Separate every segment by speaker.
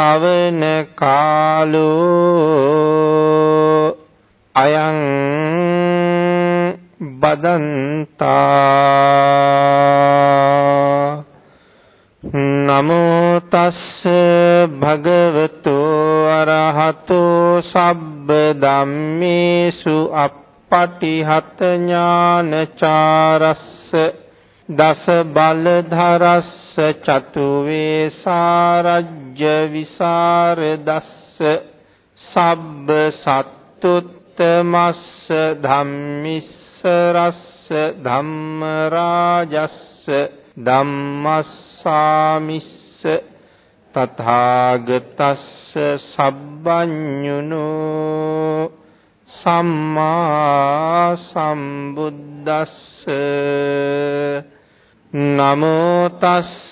Speaker 1: ධම්මස්සවන කාලෝ අයං බදන්තා. නමෝ තස්ස භගවතු අරහතෝ සබ්බ ධම්මේසු අප්පටිහත ඥානචාරස්ස දස බලධරස්ස චතු වේසාරජ්‍ය විසරදස්ස සබ්බ සත්තුත්තමස්ස ධම්මිස්ස රස්ස ධම්ම රාජස්ස ධම්මස්සාමිස්ස තථාගතස්ස සබ්බඤුනෝ සම්මා සම්බුද්දස්ස. නමෝ තස්ස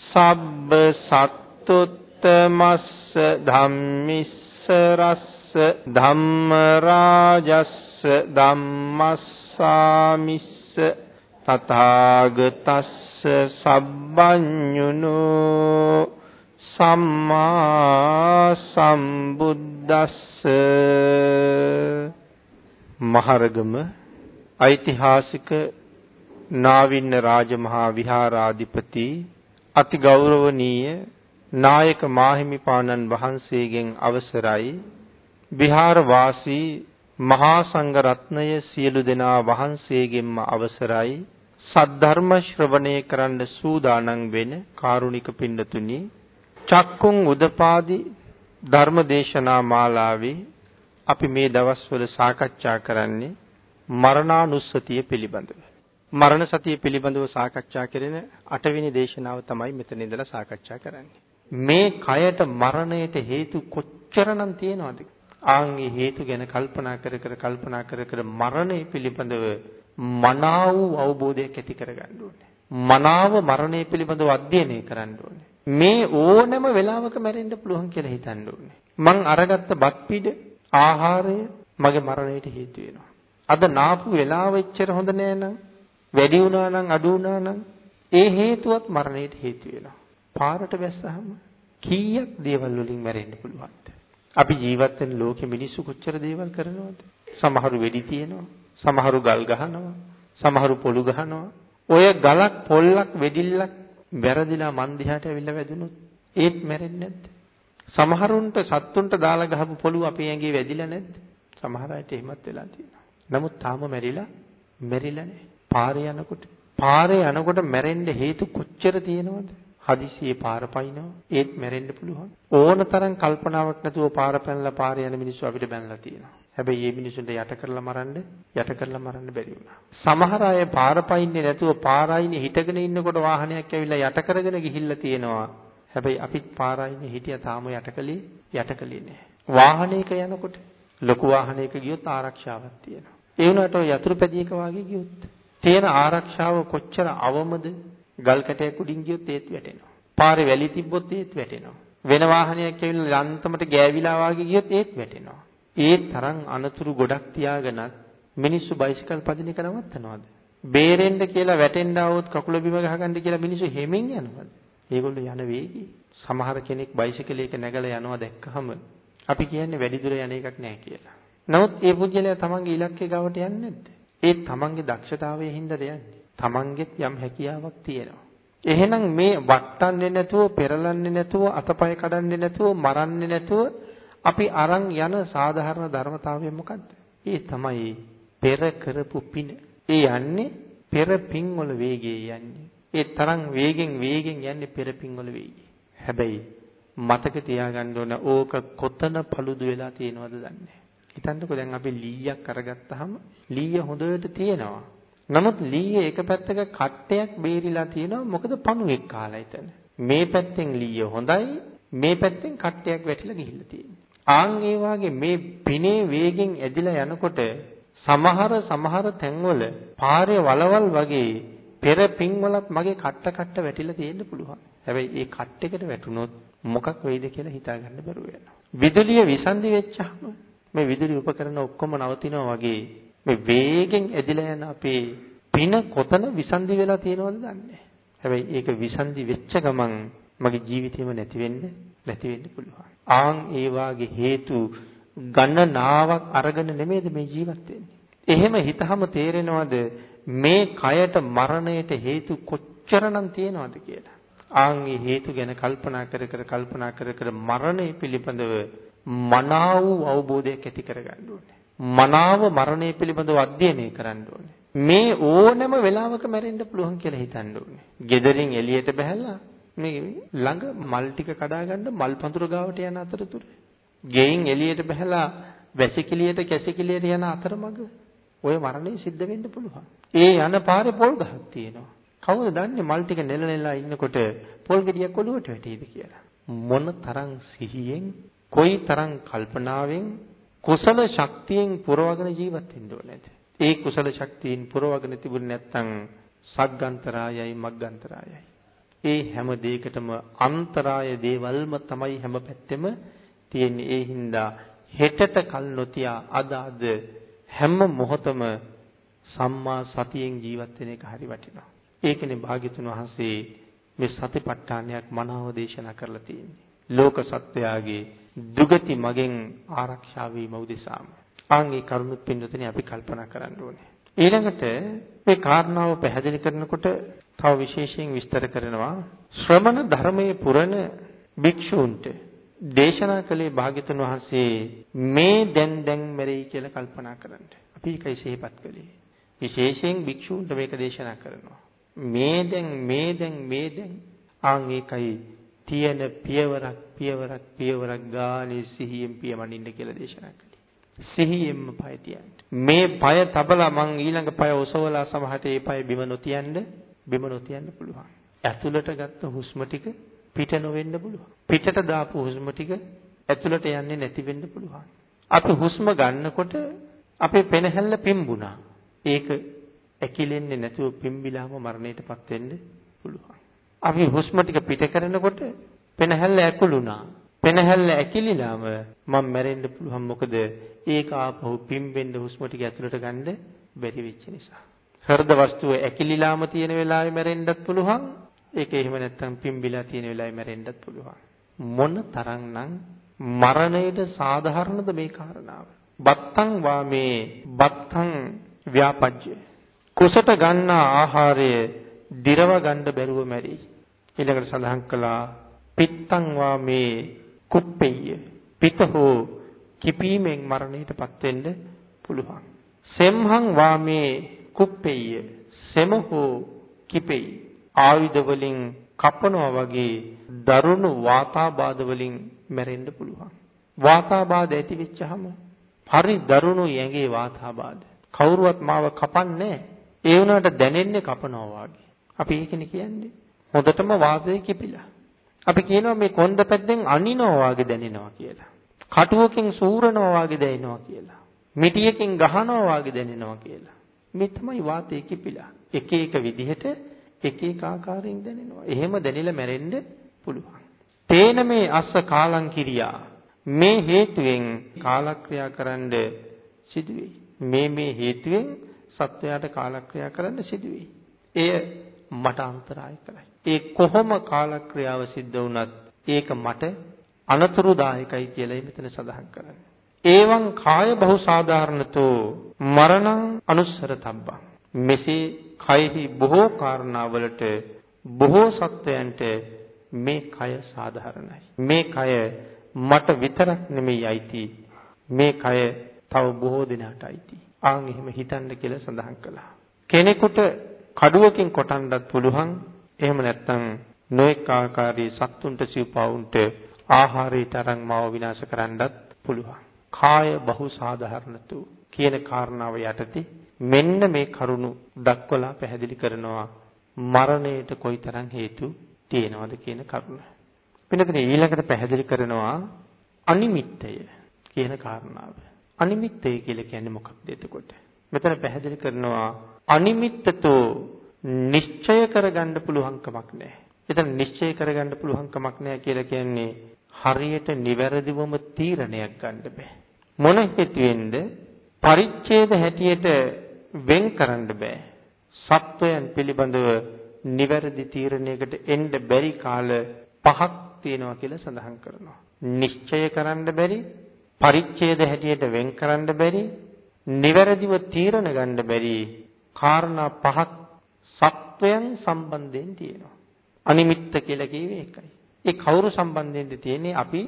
Speaker 1: සබ්බ සත්තුත්තමස්ස ධම්මිස්ස රස්ස ධම්ම රාජස්ස ධම්මස්සාමිස්ස තථාගතස්ස සබ්බඤුනෝ සම්මා සම්බුද්දස්ස මහරගම ඓතිහාසික නාවින්න රාජමහා විහාරාධිපති අති ගෞරවනීය නායක මාහිමිපාණන් වහන්සේගෙන් අවසරයි විහාර වාසී මහා සංඝ රත්නය සියලු දෙනා වහන්සේගෙන්ම අවසරයි සද්ධර්ම ශ්‍රවණය කරන්න සූදානම් වෙන කාරුණික පින්නතුනි චක්කුන් උදපාදි ධර්ම දේශනා මාලාවේ අපි මේ දවස්වල සාකච්ඡා කරන්නේ මරණානුස්සතිය පිළිබඳව. මරණ සතිය පිළිබඳව සාකච්ඡා කරන 8 වෙනි දේශනාව තමයි මෙතන ඉඳලා සාකච්ඡා කරන්නේ. මේ කයට මරණයට හේතු කොච්චරනම් තියෙනවද? ආන්ගේ හේතු ගැන කල්පනා කර කර කල්පනා කර කර මරණය පිළිබඳව මනාව අවබෝධයක් ඇති කරගන්න ඕනේ. මනාව මරණය පිළිබඳව අධ්‍යයනය කරන්න ඕනේ. මේ ඕනෑම වෙලාවක මැරෙන්න පුළුවන් කියලා හිතන්න ඕනේ. මං අරගත්ත බත් පිඩ ආහාරය මගේ මරණයට හේතු වෙනවා. අද නාපු වෙලාව එච්චර හොඳ නෑ නම් වැඩි වුණා නම් අඩු වුණා නම් ඒ හේතුවත් මරණයට හේතු වෙනවා. පාරට බැස්සහම කීයක් දේවල් වලින් මැරෙන්න පුළුවන්ද? අපි ජීවත් වෙන ලෝකෙ මිනිස්සු කොච්චර දේවල් කරනවද? සමහරු වෙඩි තියනවා, සමහරු ගල් ගහනවා, සමහරු පොළු ගහනවා. ඔය ගලක් පොල්ලක් වෙඩිල්ලක් වැරදිලා මන් දිහාට ඇවිල්ලා වැදුනොත් ඒත් මැරෙන්නේ නැද්ද? සමහරුන්ට සත්තුන්ට දාලා ගහපු පොළු අපේ ඇඟේ වැදිලා නැද්ද? සමහර අයට එහෙමත් වෙලා තියෙනවා. නමුත් තාම මැරිලා මැරිලා නැහැ. පාරේ යනකොට පාරේ යනකොට මැරෙන්න හේතු කොච්චර තියෙනවද? හදිසියේ පාර පයින්නවා ඒත් මැරෙන්න පුළුවන්. ඕන තරම් කල්පනාවක් නැතුව පාර පැනලා පාරේ යන මිනිස්සු අපිට බැනලා තියෙනවා. හැබැයි මේ මිනිසුන්ට යට කරලා මරන්න යට කරලා මරන්න බැරි වුණා. සමහර අය පාර පයින්නේ නැතුව පාරයිනේ හිටගෙන ඉන්නකොට වාහනයක් ඇවිල්ලා යට කරගෙන ගිහිල්ලා තියෙනවා. හැබැයි අපිත් පාරයිනේ හිටියා තාම යටකලේ යටකලේ නෑ. වාහනයක යනකොට ලොකු වාහනයක ගියොත් ආරක්ෂාවක් තියෙනවා. ඒ වුණාට ඔය යතුරු පැදියක වාගේ ගියොත් තියෙන ආරක්ෂාව කොච්චර අවමද? ගල් කැටයක් උඩින් ගියොත් ඒත් වැටෙනවා. පාරේ වැලි තිබ්බොත් ඒත් වැටෙනවා. වෙන වාහනයක් ඇවිල්ලා යන්තමට ගෑවිලා වාගේ ගියොත් ඒත් වැටෙනවා. ඒ තරම් අනතුරු ගොඩක් තියාගෙනත් මිනිස්සු බයිසිකල් පදින එක නවත්තනවාද? බේරෙන්න කියලා වැටෙන්න આવොත් කකුල බිම ගහගන්න කියලා මිනිස්සු හැමෙන් යනවාද? ඒගොල්ලෝ යන වේගي සමහර කෙනෙක් බයිසිකලයක නැගලා යනවා දැක්කහම අපි කියන්නේ වැඩි දුර යන එකක් නෑ කියලා. නමුත් ඒ පුද්ගලයා තමන්ගේ ඉලක්කය ගාවට යන්නේ නැද්ද? ඒ තමන්ගේ දක්ෂතාවයේ හින්දාද යන්නේ. තමන්ගෙත් යම් හැකියාවක් තියෙනවා. එහෙනම් මේ වට්ටන්නේ නැතුව, පෙරලන්නේ නැතුව, අතපය කඩන්නේ නැතුව, මරන්නේ නැතුව අපි අරන් යන සාධාරණ ධර්මතාවය මොකද්ද? ඒ තමයි පෙර කරපු පින. ඒ යන්නේ පෙර පින් වල වේගයේ යන්නේ. ඒ තරම් වේගෙන් වේගෙන් යන්නේ පෙර පින් වල වේගය. හැබැයි මතක තියාගන්න ඕන ඕක කොතන paludu වෙලා තියෙනවද දන්නේ හිතන්නකෝ දැන් අපි ලීයක් අරගත්තාම ලීය හොඳට තියෙනවා. නමුත් ලීයේ එක පැත්තක කට්ටයක් බේරිලා තියෙනවා මොකද පණුවෙක් කාලා එතන. මේ පැත්තෙන් ලීය හොඳයි මේ පැත්තෙන් කට්ටයක් වැටිලා ගිහිල්ලා තියෙනවා. ආන් ඒ වාගේ මේ පිනේ වේගෙන් ඇදිලා යනකොට සමහර සමහර තැන්වල පාරේ වලවල් වගේ පෙර පින්වලත් මගේ කට්ට කට්ට වැටිලා තියෙන්න පුළුවන්. හැබැයි ඒ කට්ටෙකට වැටුනොත් මොකක් වෙයිද කියලා හිතා ගන්න බැරුව යනවා. විදුලිය විසන්දි වෙච්චාම මේ විදුලි උපකරණ ඔක්කොම නවතිනවා වගේ මේ වේගෙන් ඇදිලා යන අපේ පින කොතන විසන්දි වෙලා තියෙනවද දන්නේ හැබැයි ඒක විසන්දි වෙච්ච ගමන් මගේ ජීවිතේම නැති වෙන්න නැති වෙන්න පුළුවන්. ආන් ඒ වාගේ හේතු ගණනාවක් අරගෙන නෙමෙයිද මේ ජීවත් වෙන්නේ. එහෙම හිතහම තේරෙනවද මේ කයට මරණයට හේතු කොච්චරනම් තියෙනවද කියලා. ආන් මේ හේතු ගැන කල්පනා කර කර කල්පනා කර කර මරණය පිළිබඳව මනාව අවබෝධයක් ඇති කරගන්න ඕනේ. මනාව මරණය පිළිබඳව අධ්‍යයනය කරන්න ඕනේ. මේ ඕනෑම වෙලාවක මැරෙන්න පුළුවන් කියලා හිතන්න ඕනේ. gederin එළියට බහැලා මේ ළඟ මල් ටික කඩාගන්න මල් පඳුර ගාවට යන අතරතුර ගෙයින් එළියට බහැලා වැසිකිළියට කැසිකිළියට යන අතරමඟ ඔය මරණය සිද්ධ වෙන්න පුළුවන්. ඒ යන පාරේ පොල් ගහක් තියෙනවා. කවුද දන්නේ මල් ටික නෙලනෙලා ඉන්නකොට පොල් ගෙඩියක් ඔලුවට වැටෙයිද කියලා. මොන තරම් සිහියෙන්, කොයි තරම් කල්පනාවෙන්, කුසල ශක්තියෙන් පුරවගෙන ජීවත් වෙන්න ඕනේද? ඒ කුසල ශක්තියෙන් පුරවගෙන තිබුණ නැත්නම් සග්ගන්තරායයි මග්ගන්තරායයි. ඒ හැම දෙයකටම අන්තරාය දේවල්ම තමයි හැම පැත්තෙම තියෙන්නේ. ඒ හින්දා හෙටට කල් නොතියා අද අද හැම මොහොතම සම්මා සතියෙන් ජීවත් වෙන එක හරි වටිනවා. ඒකනේ භාග්‍යතුන් වහන්සේ මේ සතිපට්ඨානයක් මනාව දේශනා කරලා තියෙන්නේ. ලෝක සත්වයාගේ දුගති මගෙන් ආරක්ෂා වීම උදෙසාම. ආන්ගේ කරුණුත් පින්නතනේ අපි කල්පනා කරන්න ඕනේ. ඊළඟට මේ කාරණාව පැහැදිලි කරනකොට තව විශේෂයෙන් විස්තර කරනවා ශ්‍රමණ ධර්මයේ පුරණ භික්ෂූන්ට දේශනා කළේ භාග්‍යතුන් වහන්සේ මේ දැන් දැන් මෙරෙයි කියලා කල්පනා කරන්න. අපි ඒකයි සිහිපත් කළේ. විශේෂයෙන් භික්ෂූන්ට මේක දේශනා කරනවා. මේ දැන් මේ දැන් මේ දැන් ආන් ඒකයි තියෙන පියවරක් පියවරක් පියවරක් ගානේ සිහියෙන් පියමනින්න කියලා දේශනා කළේ. සිහියෙන්ම පය තියන්න. මේ පය තබලා මං ඊළඟ පය ඔසවලා සමහරට ඒ පය බිම නොතියන්න බිම නොතියන්න පුළුවන්. ඇතුළට ගත්ත හුස්ම ටික පිට නොවෙන්න පුළුවන්. පිටට දාපු හුස්ම ටික ඇතුළට යන්නේ නැති වෙන්න පුළුවන්. අපි හුස්ම ගන්නකොට අපේ පෙනහැල්ල පිම්බුණා. ඒක ඇකිලෙන්නේ නැතුව පිම්බිලාම මරණයටපත් වෙන්න පුළුවන්. අපි හුස්ම ටික පිට කරනකොට පෙනහැල්ල ඇකුළුණා. පෙනහැල්ල ඇකිලිලාම මම මැරෙන්න පුළුවන් මොකද ඒක ආපහු පිම්බෙන්න හුස්ම ටික ඇතුළට ගන්න බැරි වෙච්ච නිසා. හෘද වස්තුව ඇකිලිලාම තියෙන වෙලාවෙ මැරෙන්නත් පුළුවන්. ඒක එහෙම නැත්නම් පිම්බිලා තියෙන වෙලාවෙ මැරෙන්නත් පුළුවන්. මොන තරම්නම් මරණයට සාධාරණද මේ කාරණාව. බත්තං වාමේ බත්තං ව්‍යාපජ්‍ය. කුසට ගන්නා ආහාරය දිරව ගන්න බැරුව මැරි. ඊළඟට සඳහන් කළා පිත්තං වාමේ කුප්පෙය්‍ය. පිත හෝ කිපීමෙන් මරණයටපත් වෙන්න පුළුවන්. සෙම්හං වාමේ කුප්පෙය්‍ය සෙම හෝ කිපෙයි ආයුධ වලින් කපනවා වගේ දරුණු වාතාබාධ වලින් මැරෙන්න පුළුවන් වාතාබාධ ඇති වෙච්චහම හරි දරුණු ඇඟේ වාතාබාධ. කවුරුවත් මාව කපන්නේ ඒ වුණාට දැනෙන්නේ කපනවා වගේ. අපි ඒකනේ කියන්නේ. හොඳටම වාතය කිපිලා. අපි කියනවා මේ කොන්ද පැද්දෙන් අනිනවා වගේ දැනෙනවා කියලා. කටුවකින් සූරනවා වගේ දැනෙනවා කියලා. මිටියකින් ගහනවා වගේ දැනෙනවා කියලා. මේ තමයි වාතය කිපිලා. එක එක විදිහට එක එක ආකාරයෙන් දැනෙනවා. එහෙම දැනෙලා මැරෙන්න පුළුවන්. තේන මේ අස්ස කාලං කිරියා මේ හේතුවෙන් කාලක්‍රියා කරන්න සිදුවේ. මේ මේ හේතුවෙන් සත්වයාට කාලක්‍රියා කරන්න සිදුවේ. එය මට අන්තරාය කරයි. ඒ කොහොම කාලක්‍රියාව සිද්ධ වුණත් ඒක මට අනතුරුදායකයි කියලායි මෙතන සඳහන් කරන්නේ. ඒවං කාය බහුසාධාරණතෝ මරණං අනුස්සර තබ්බං. මෙසේ කයෙහි බොහෝ කාරණාවලට බොහෝ සත්වයන්ට මේ කය සාධාරණයි. මේ කය මට විතරක් නෙමෙයි අයිති. මේ කය තව බොහෝ දෙනාට අයිති. ආන් එහෙම හිතන්න කියලා සඳහන් කළා. කෙනෙකුට කඩුවකින් කොටන්නත් පුළුවන්. එහෙම නැත්නම් නොඑක ආකාරයේ සත්තුන්ට සිව්පවුන්ට ආහාරයට අරන් මාව විනාශ කරන්නත් පුළුවන්. කාය බහු සාධාරණතු කියන කාරණාව යටතේ මෙන්න මේ කරුණු දක්වලා පැහැදිලි කරනවා මරණයට කොයිතරම් හේතු තියෙනවද කියන කරුණ. වෙනතන ඊළඟට පැහැදිලි කරනවා අනිමිත්තය කියන කාරණාව. අනිමිත්තය කියලා කියන්නේ මොකක්ද එතකොට? මෙතන පැහැදිලි කරනවා අනිමිත්තතෝ නිශ්චය කරගන්න පුළුවන් කමක් නැහැ. එතන නිශ්චය කරගන්න පුළුවන් කමක් නැහැ කියලා කියන්නේ හරියට නිවැරදිවම තීරණයක් ගන්න බෑ. මොන හේතුවෙන්ද? පරිච්ඡේද හැටියට වෙන් කරන්න බෑ. සත්වයන් පිළිබඳව නිවැරදි තීරණයකට එන්න බැරි කාල පහක් තියෙනවා කියලා සඳහන් කරනවා. නිශ්චය කරන්න බැරි, පරිච්ඡේද හැටියට වෙන් කරන්න බැරි, නිවැරදිව තීරණ ගන්න බැරි කාරණා පහක් සත්වයන් සම්බන්ධයෙන් තියෙනවා. අනිමිත්ත කියලා කියවේ ඒකයි. ඒ කවුරු සම්බන්ධයෙන්ද තියෙන්නේ? අපි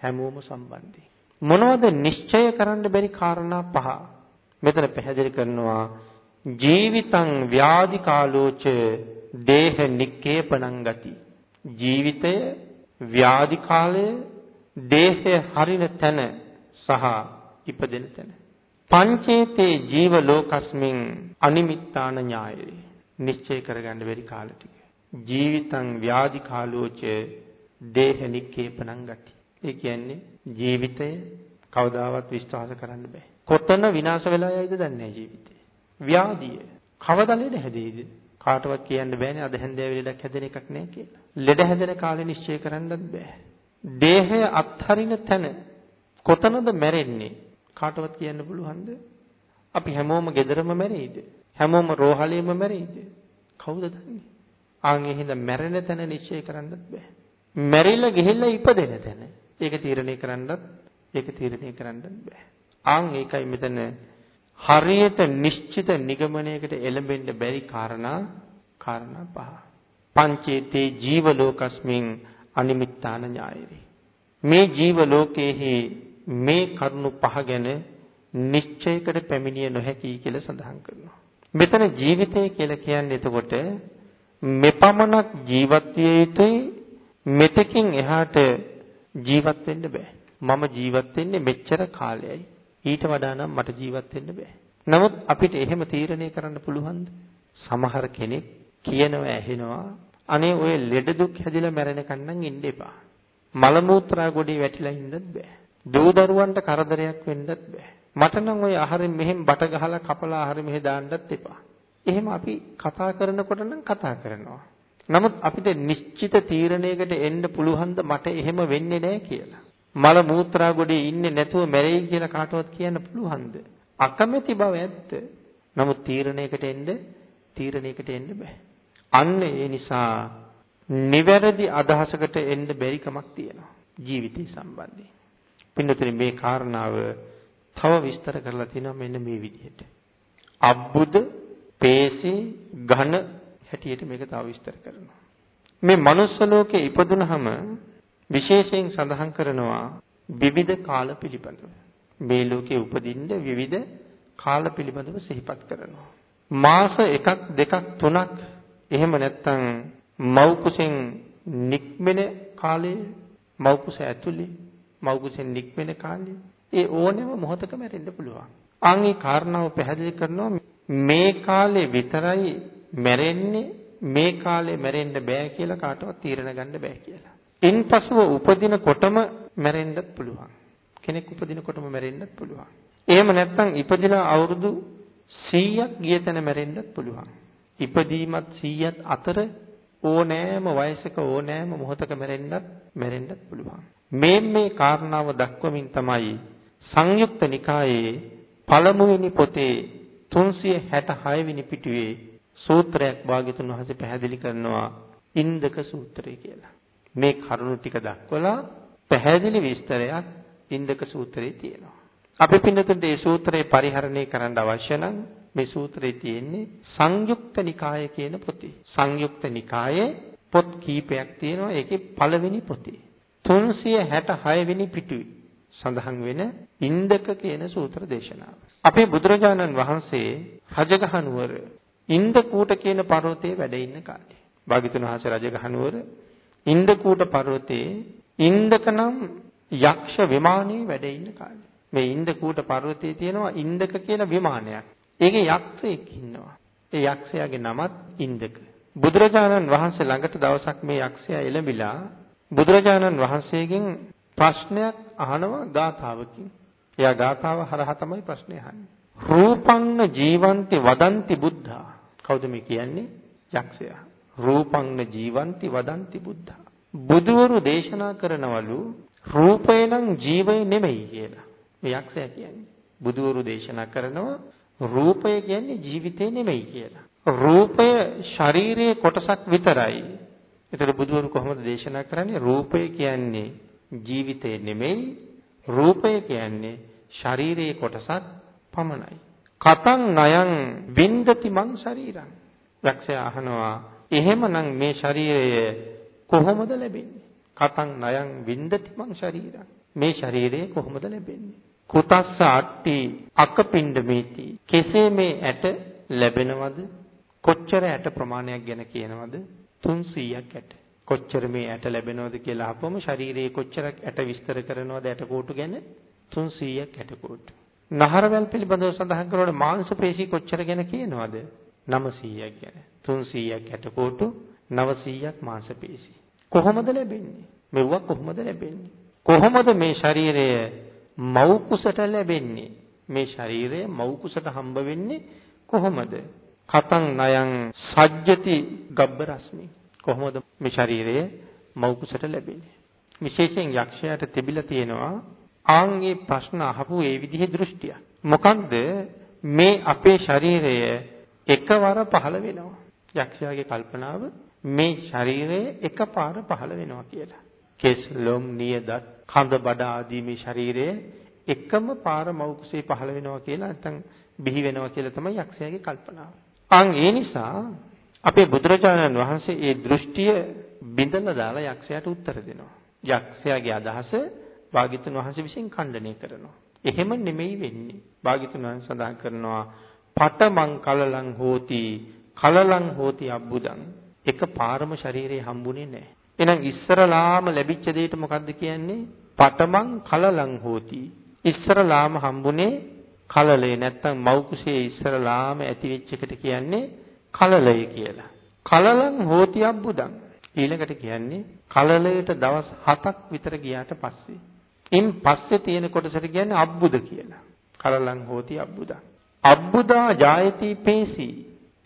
Speaker 1: හැමෝම සම්බන්ධයි. මොනවද නිශ්චය කරන්න බැරි කාරණා පහ? මෙතන පැහැදිලි කරනවා ජීවිතං ව්‍යාධි කාලෝච දේහ නික්කේපණං ගති. ජීවිතය ව්‍යාධි කාලය දේහය හරින තැන සහ ඉපදෙන තැන. පංචේතේ ජීව ලෝකස්මින් අනිමිත්තාන ඥායයි. නිශ්චය කරගන්න බැරි කාල ටික. ජීවිතං ව්‍යාධි කාලෝච දේහ නික්කේපණං ගති. ඒ කියන්නේ ජීවිතය කවදාවත් විශ්වාස කරන්න බෑ. කොතන විනාශ වෙලා යයිද දන්නේ නැහැ ජීවිතේ. ව්‍යාධිය කවදා ලෙඩ හැදෙයිද? කාටවත් කියන්න බෑනේ අද හැන්දෑවේ ලෙඩක් හැදෙන එකක් නෑ කියලා. ලෙඩ හැදෙන කාලේ නිශ්චය කරන්නත් බෑ. දේහය අත්හරින තැන කොතනද මැරෙන්නේ? කාටවත් කියන්න පුළුවන්ද? අපි හැමෝම gederama මැරෙයිද? හැමෝම රෝහලේම මැරෙයිද? කවුද දන්නේ? ආන්ගේ හින්දා මැරෙන තැන නිශ්චය කරන්නත් බෑ. මැරිලා ගිහිල්ලා ඉපදෙන තැන. ඒක තීරණය කරන්නත් ඒක තීරණය කරන්නත් බෑ. ආන් ඒකයි මෙතන හරියට නිශ්චිත නිගමනයකට එළඹෙන්න බැරි කාරණා කාරණා පහ. පංචේතේ ජීව ලෝකස්මින් අනිමිත්තාන ඥායරි. මේ ජීව ලෝකයේහි මේ කරුණු පහ ගැන නිශ්චයකට පැමිණිය නොහැකි කියලා සඳහන් කරනවා. මෙතන ජීවිතය කියලා කියන්නේ එතකොට මෙපමණක් ජීවත් විය යුතුයි මෙතකින් එහාට ජීවත් වෙන්න බෑ. මම ජීවත් වෙන්නේ මෙච්චර කාලයයි. ඊට වඩා නම් මට ජීවත් වෙන්න බෑ. නමුත් අපිට එහෙම තීරණය කරන්න පුළුවන්ද? සමහර කෙනෙක් කියනවා ඇහෙනවා අනේ ඔය ලෙඩ දුක් හැදිලා මැරෙනකන් නම් ඉන්න එපා. මල මූත්‍රා ගොඩේ වැටිලා ඉන්නත් බෑ. දූ දරුවන්ට කරදරයක් වෙන්නත් බෑ. මට නම් ඔය ආහාරෙන් මෙහෙන් බට ගහලා කපලා ආහාර මෙහෙ දාන්නත් එපා. එහෙම අපි කතා කරනකොට නම් කතා කරනවා. නමුත් අපිට නිශ්චිත තීරණයකට එන්න පුළුවන්ද මට එහෙම වෙන්නේ නැහැ කියලා. මල මූත්‍රා ගොඩේ ඉන්නේ නැතුව මැරෙයි කියලා කාටවත් කියන්න පුළුවන්ද? අකමැති බව ඇත්ත. නමුත් තීරණයකට එන්න තීරණයකට එන්න බෑ. අන්න ඒ නිසා නිවැරදි අදහසකට එන්න බැරි කමක් තියෙනවා ජීවිතය සම්බන්ධයෙන්. පින්නතේ මේ කාරණාව තව විස්තර කරලා තිනවා මෙන්න මේ විදිහට. අබ්බුද, පේසී, ඝන හැටියට මේක තව විස්තර කරනවා. මේ manuss ලෝකේ ඉපදුනහම විශේෂයෙන් සඳහන් කරනවා විවිධ කාල පිළිබඳව. මේ ලෝකේ උපදින්න විවිධ කාල පිළිබඳව සිහිපත් කරනවා. මාස 1ක් 2ක් 3ක් එහෙම නැත්නම් මව් කුසෙන් නික්මෙන කාලය මව් කුස ඇතුලේ මව් කුසෙන් නික්මෙන කාලය ඒ ඕනෑම මොහොතක මැරෙන්න පුළුවන්. අන් ඒ කාරණාව පැහැදිලි කරනවා මේ කාලේ විතරයි මැරෙන්නේ මේ කාලේ මැරෙන්න බෑ කියලා කාටවත් තීරණ ගන්න බෑ කියලා. ඉන්පසුව උපදිනකොටම මැරෙන්නත් පුළුවන්. කෙනෙක් උපදිනකොටම මැරෙන්නත් පුළුවන්. එහෙම නැත්නම් ඉපදිලා අවුරුදු 100ක් ගිය තැන මැරෙන්නත් පුළුවන්. ඉපදීමත් 100ත් අතර ඕනෑම වයසක ඕනෑම මොහොතක මැරෙන්නත් මැරෙන්නත් පුළුවන්. මේ මේ කාරණාව දක්වමින් තමයි සංයුක්ත නිකායේ පළමුවෙනි පොතේ 366 වෙනි පිටුවේ සූත්‍රයක් භාග්‍යතුන් වහන්සේ පැහැදිලි කරනවා ඉන්දක සූත්‍රය කියලා. මේ කරුණු ටික දක්වලා පැහැදිලි විස්තරයක් ඉන්දක සූත්‍රයේ තියෙනවා. අපි පින්නතුන්ට මේ සූත්‍රය පරිහරණය කරන්න අවශ්‍ය නම් මේ සූත්‍රයේ තියෙන්නේ සංයුක්ත නිකාය කියන පොතේ. සංයුක්ත නිකායේ පොත් කීපයක් තියෙනවා. ඒකේ පළවෙනි පොතේ 366 වෙනි පිටුවේ සඳහන් වෙන ඉන්දක කියන සූත්‍ර දේශනාව. අපේ බුදුරජාණන් වහන්සේ රජගහ නුවර ඉන්දකූට කියන පර්වතයේ වැඩ ඉන්න කාලේ. භාග්‍යතුන් වහන්සේ රජගහ නුවර ඉන්දකූට පර්වතයේ ඉන්දක නම් යක්ෂ විමානයේ වැඩ ඉන්න කාලේ. මේ ඉන්දකූට පර්වතයේ තියෙනවා ඉන්දක කියලා විමානයක්. ඒකේ යක්ෂයෙක් ඉන්නවා. ඒ යක්ෂයාගේ නමත් ඉන්දක. බුදුරජාණන් වහන්සේ ළඟට දවසක් මේ යක්ෂයා එළඹිලා බුදුරජාණන් වහන්සේගෙන් ප්‍රශ්නයක් අහනවා ගාථාවකින්. එයා ගාථාව හරහා තමයි ප්‍රශ්නේ අහන්නේ. රූපං ජීවಂತಿ වදಂತಿ බුද්ධා. කවුද මේ කියන්නේ? යක්ෂයා. රූපං ජීවಂತಿ වදಂತಿ බුද්ධා. බුදුවරු දේශනා කරනවලු රූපේ නම් ජීවය නෙමෙයි කියලා. මේ යක්ෂයා කියන්නේ. බුදුවරු දේශනා කරනවා රූපය කියන්නේ ජීවිතේ නෙමෙයි කියලා. රූපය ශරීරයේ කොටසක් විතරයි. ඒතර බුදුවරු කොහොමද දේශනා කරන්නේ? රූපය කියන්නේ ජීවිතේ නෙමෙයි. රූපය කියන්නේ ශරීරයේ කොටසක් පමණයි. කතං නයං වින්දති මං ශරීරං. යක්ෂයා අහනවා එහෙමනම් මේ ශරීරය කොහොමද ලැබෙන්නේ? කතං නයං වින්දති මං ශරීරං. මේ ශරීරය කොහොමද ලැබෙන්නේ? කුතස්ස අට්ටි අකපින්ඩ මේති. කෙසේ මේ ඇට ලැබෙනවද? කොච්චර ඇට ප්‍රමාණයක් ගැන කියනවද? 300ක් ඇට. කොච්චර මේ ඇට ලැබෙනවද කියලා අහපුවම ශරීරයේ කොච්චරක් ඇට විස්තර කරනවද ඇට කෝටු ගැන 300ක් ඇට කෝටු. නහරවැල් පිළිබඳව සඳහන් කරනකොට මාංශ පේශි කොච්චර ගැන කියනවද? 900ක් ගැන. 300ක් ඇට කෝටු 900ක් මාංශ පේශි. කොහොමද ලැබෙන්නේ? මෙවුවා කොහොමද ලැබෙන්නේ? කොහොමද මේ ශරීරය මව් කුසට ලැබෙන්නේ? මේ ශරීරය මව් කුසට හම්බ වෙන්නේ කොහොමද? කතං නයං සජ්ජති ගබ්බ රශ්මි. කොහොමද මේ ශරීරය මව් කුසට ලැබෙන්නේ? විශේෂයෙන් යක්ෂයාට තිබිලා තියෙනවා ආන්ගේ ප්‍රශ්න අහපු ඒ විදිහේ දෘෂ්ටිය. මොකන්ද මේ අපේ ශරීරය එකවර පහළ වෙනවා. යක්ෂයාගේ කල්පනාව මේ ශරීරය එකපාර පහළ වෙනවා කියලා. කෙස් ලොම් නියදත් කඳ බඩ ආදී මේ ශරීරය එකම පාර මව් කුසේ පහළ වෙනවා කියලා නැත්නම් බිහි වෙනවා කියලා තමයි යක්ෂයාගේ කල්පනාව. අන් ඒ නිසා අපේ බුදුරජාණන් වහන්සේ ඒ දෘෂ්ටිය බිඳලා දාලා යක්ෂයාට උත්තර දෙනවා. යක්ෂයාගේ අදහස භාග්‍යතුන් වහන්සේ විසින් ඛණ්ඩනය කරනවා. එහෙම නෙමෙයි වෙන්නේ. භාග්‍යතුන් වහන්සේ සඳහන් කරනවා පටමං කලලං හෝති කලලං හෝති අබ්බුදං එක පාරම ශරීරේ හම්බුනේ නැහැ. එහෙනම් ඉස්සරලාම ලැබිච්ච දෙයට මොකද්ද කියන්නේ? පටමං කලලං හෝති. ඉස්සරලාම හම්බුනේ කලලේ නැත්තම් මව් කුසේ ඉස්සරලාම ඇති වෙච්ච එකට කියන්නේ කලලය කියලා. කලලං හෝති අබ්බුදං. ඊළඟට කියන්නේ කලලයට දවස් 7ක් විතර ගියාට පස්සේ. ඉන් පස්සේ තියෙන කොටසට කියන්නේ අබ්බුද කියලා. කලලං හෝති අබ්බුදං. අබ්බුදා ජායති පේසි.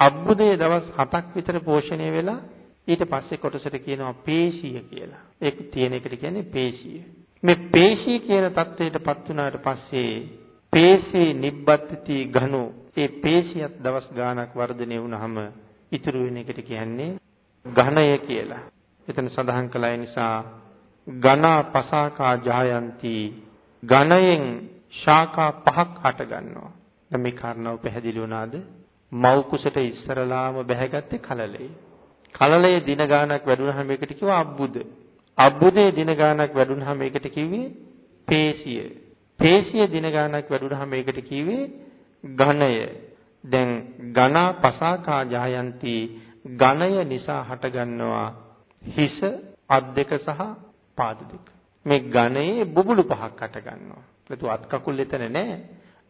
Speaker 1: අබ්බුදේ දවස් 7ක් විතර පෝෂණය වෙලා ඊට පස්සේ කොටසට කියනවා පේශිය කියලා. ඒක තියෙන එකට කියන්නේ පේශිය. මේ පේශී කියන தത്വයට පත් වුණාට පස්සේ පේශී නිබ්බත්ති ඝනු ඒ පේශියක් දවස් ගාණක් වර්ධනය වුණාම ඉතුරු වෙන එකට කියන්නේ ඝනය කියලා. එතන සඳහන් කළා නිසා ඝනා පසාකා ජායන්ති ඝනයෙන් ශාඛා පහක් හට ගන්නවා. දැන් මේ කාරණාව පැහැදිලි වුණාද? මව් කුසට ඉස්සරලාම බැහැගත්තේ කලලේ. කලලේ දින ගාණක් වැඩුණාම ඒකට කිව්වා අබ්බුද. අබ්බුදේ දින ගාණක් වැඩුණාම මේකට කිව්වේ පේශිය. පේශිය දින ගාණක් වැඩුණාම මේකට කිව්වේ ඝනය. දැන් ඝන පසාකා ජායන්ති ඝනය නිසා හටගන්නවා හිස අත් දෙක සහ පාද දෙක. මේ ඝනයේ බුබුලු පහක් හටගන්නවා. නැතු අත් කකුල් එතන නැහැ.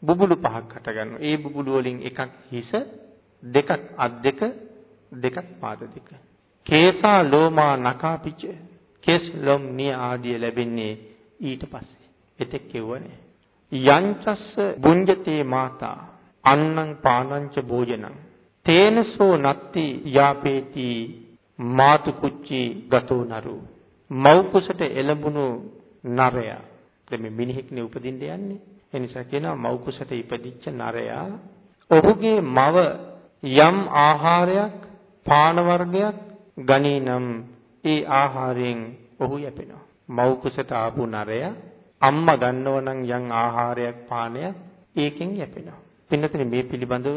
Speaker 1: බුබුලු පහක් හට ගන්නවා. ඒ බුබුලු වලින් එකක් හිස, දෙකක් අත් දෙක, දෙකක් පාද දෙක. කේසා ලෝමා නකාපිච කෙස් ලොම් නිය ආදිය ලැබෙන්නේ ඊට පස්සේ. එතෙක් කිව්වනේ. යංචස්ස බුඤ්ජතේ මාතා අන්නං පානංච භෝජනං තේනසෝ නත්ති යාපේති මාතු කුච්චි ගතෝ නරු මව් කුසට එළඹුණු නරයා දැන් මේ මිනිහෙක්නේ උපදින්න යන්නේ ඒ නිසා කියනවා මව් කුසට ඉපදිච්ච නරයා ඔහුගේ මව යම් ආහාරයක් පාන වර්ගයක් ගනී නම් ඒ ආහාරයෙන් ඔහු යැපෙනවා මව් කුසට ආපු නරයා අම්මා ගන්නව නම් යම් ආහාරයක් පානයක් ඒකෙන් යැපෙනවා පින්නතනේ මේ පිළිබඳව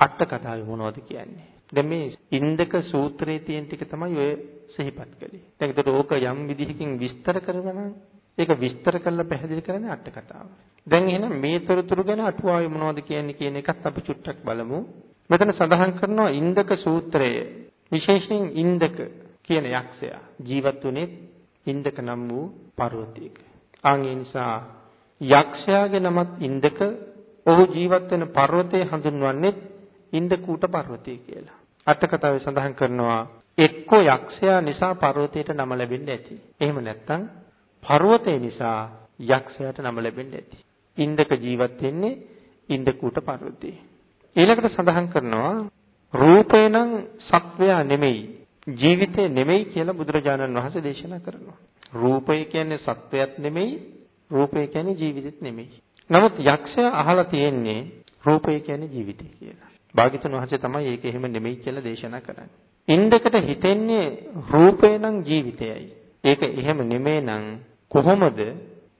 Speaker 1: අට කතාවේ මොනවද කියන්නේ? දැන් මේ ඉන්දක සූත්‍රයේ තියෙන ටික තමයි ඔය සිහිපත් කළේ. දැන් ඒකට ඕක යම් විදිහකින් විස්තර කරනවා නම් ඒක විස්තර කරලා පැහැදිලි කරන්නේ අට කතාව. දැන් එහෙනම් මේ තොරතුරු ගැන අටුවාවේ මොනවද කියන්නේ කියන එකත් අපි චුට්ටක් බලමු. මෙතන සඳහන් කරනවා ඉන්දක සූත්‍රය විශේෂයෙන් ඉන්දක කියන යක්ෂයා ජීවත් වුනේ ඉන්දක නම් වූ පර්වතයක. ආන් ඒ නිසා යක්ෂයාගේ නමත් ඉන්දක ඔහු ජීවත් වෙන පර්වතය හඳුන්වන්නේ ඉන්දකූට පර්වතය කියලා. අට කතාවේ සඳහන් කරනවා එක්කෝ යක්ෂයා නිසා පර්වතයට නම ලැබෙන්න ඇති. එහෙම නැත්නම් පර්වතය නිසා යක්ෂයාට නම ලැබෙන්න ඇති. ඉන්දක ජීවත් වෙන්නේ ඉන්දකූට පර්වතයේ. ඊළඟට සඳහන් කරනවා රූපේ නම් සත්වයා නෙමෙයි ජීවිතේ නෙමෙයි කියලා බුදුරජාණන් වහන්සේ දේශනා කරනවා. රූපය කියන්නේ සත්වයක් නෙමෙයි රූපය කියන්නේ ජීවිතෙත් නෙමෙයි. නමුත් යක්ෂයා අහලා තියෙන්නේ රූපය කියන්නේ ජීවිතය කියලා. භාග්‍යතුන් වහන්සේ තමයි ඒක එහෙම නෙමෙයි කියලා දේශනා කරන්නේ. ඉන්දකට හිතෙන්නේ රූපය නම් ජීවිතයයි. ඒක එහෙම නෙමෙයි නම් කොහොමද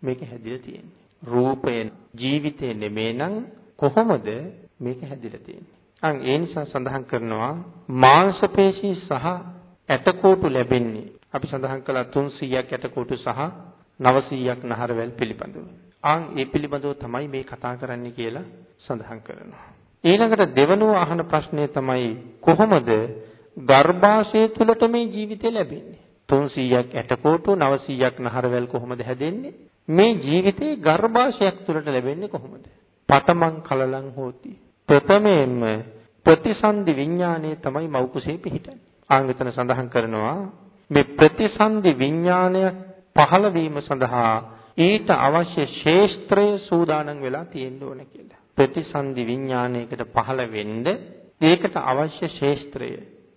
Speaker 1: මේක හැදිලා තියෙන්නේ? රූපය ජීවිතේ නෙමෙයි නම් කොහොමද මේක හැදිලා තියෙන්නේ? අන් ඒ නිසා සඳහන් කරනවා මාංශපේශී සහ ඇටකොටු ලැබෙන්නේ. අපි සඳහන් කළා 300ක් ඇටකොටු සහ 900ක් නහරවැල් පිළිබඳව. ආන් ඒ පිළිබඳව තමයි මේ කතා කරන්නේ කියලා සඳහන් කරනවා. ඊළඟට දෙවනුව අහන ප්‍රශ්නය තමයි කොහොමද ගර්භාෂය තුළට මේ ජීවිතය ලැබෙන්නේ? 300ක් ඇටකොටු 900ක් නහරවැල් කොහොමද හැදෙන්නේ? මේ ජීවිතේ ගර්භාෂයක් තුළට ලැබෙන්නේ කොහොමද? පතමන් කලලං හෝති. ප්‍රථමයෙන්ම ප්‍රතිසන්දි විඥානයේ තමයි මෞකුසේ පිහිටන්නේ. ආංගතන සඳහන් කරනවා මේ ප්‍රතිසන්දි විඥානයක් පහළ වීම සඳහා ඊට අවශ්‍ය ශේස්ත්‍රය සූදානම් වෙලා තියෙන්න ඕන කියලා. ප්‍රතිසන්දි විඥානයකට පහළ වෙන්න ඒකට අවශ්‍ය ශේස්ත්‍රය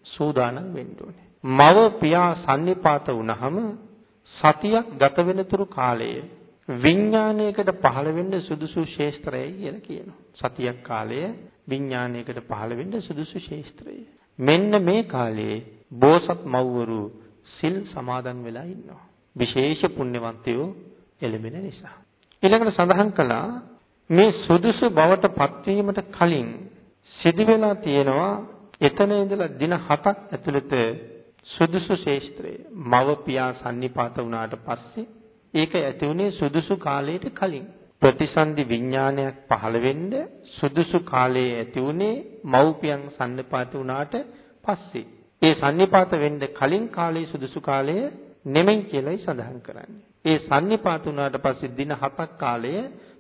Speaker 1: සූදානම් වෙන්න ඕනේ. මව පියා sannipata වුණහම සතියක් ගත වෙනතුරු කාලය විඥානයකට පහළ වෙන්න සුදුසු ශේස්ත්‍රයයි කියලා කියනවා. සතියක් කාලය විඥානයකට පහළ වෙන්න සුදුසු ශේස්ත්‍රය. මෙන්න මේ කාලේ බෝසත් මව්වරු සිල් සමාදන් වෙලා ඉන්නවා. විශේෂ පුණ්‍යවන්තයෝ එළඹෙන නිසා. ඊළඟට සඳහන් කළා මේ සුදුසු බවට පත්වීමට කලින් සිදු වෙලා තියෙනවා එතන ඉඳලා දින 7ක් ඇතුළත සුදුසු ශේෂ්ත්‍රය මව පියා sannipata වුණාට පස්සේ ඒක ඇති උනේ සුදුසු කාලයට කලින් ප්‍රතිසන්දි විඥානයක් පහළ වෙන්න සුදුසු කාලයේ ඇති උනේ මව්පියන් sannipata වුණාට පස්සේ ඒ sannipata වෙන්න කලින් කාලයේ සුදුසු කාලය නෙමෙයි කියලායි සඳහන් කරන්නේ ඒ sannipata වුණාට පස්සේ දින 7ක් කාලය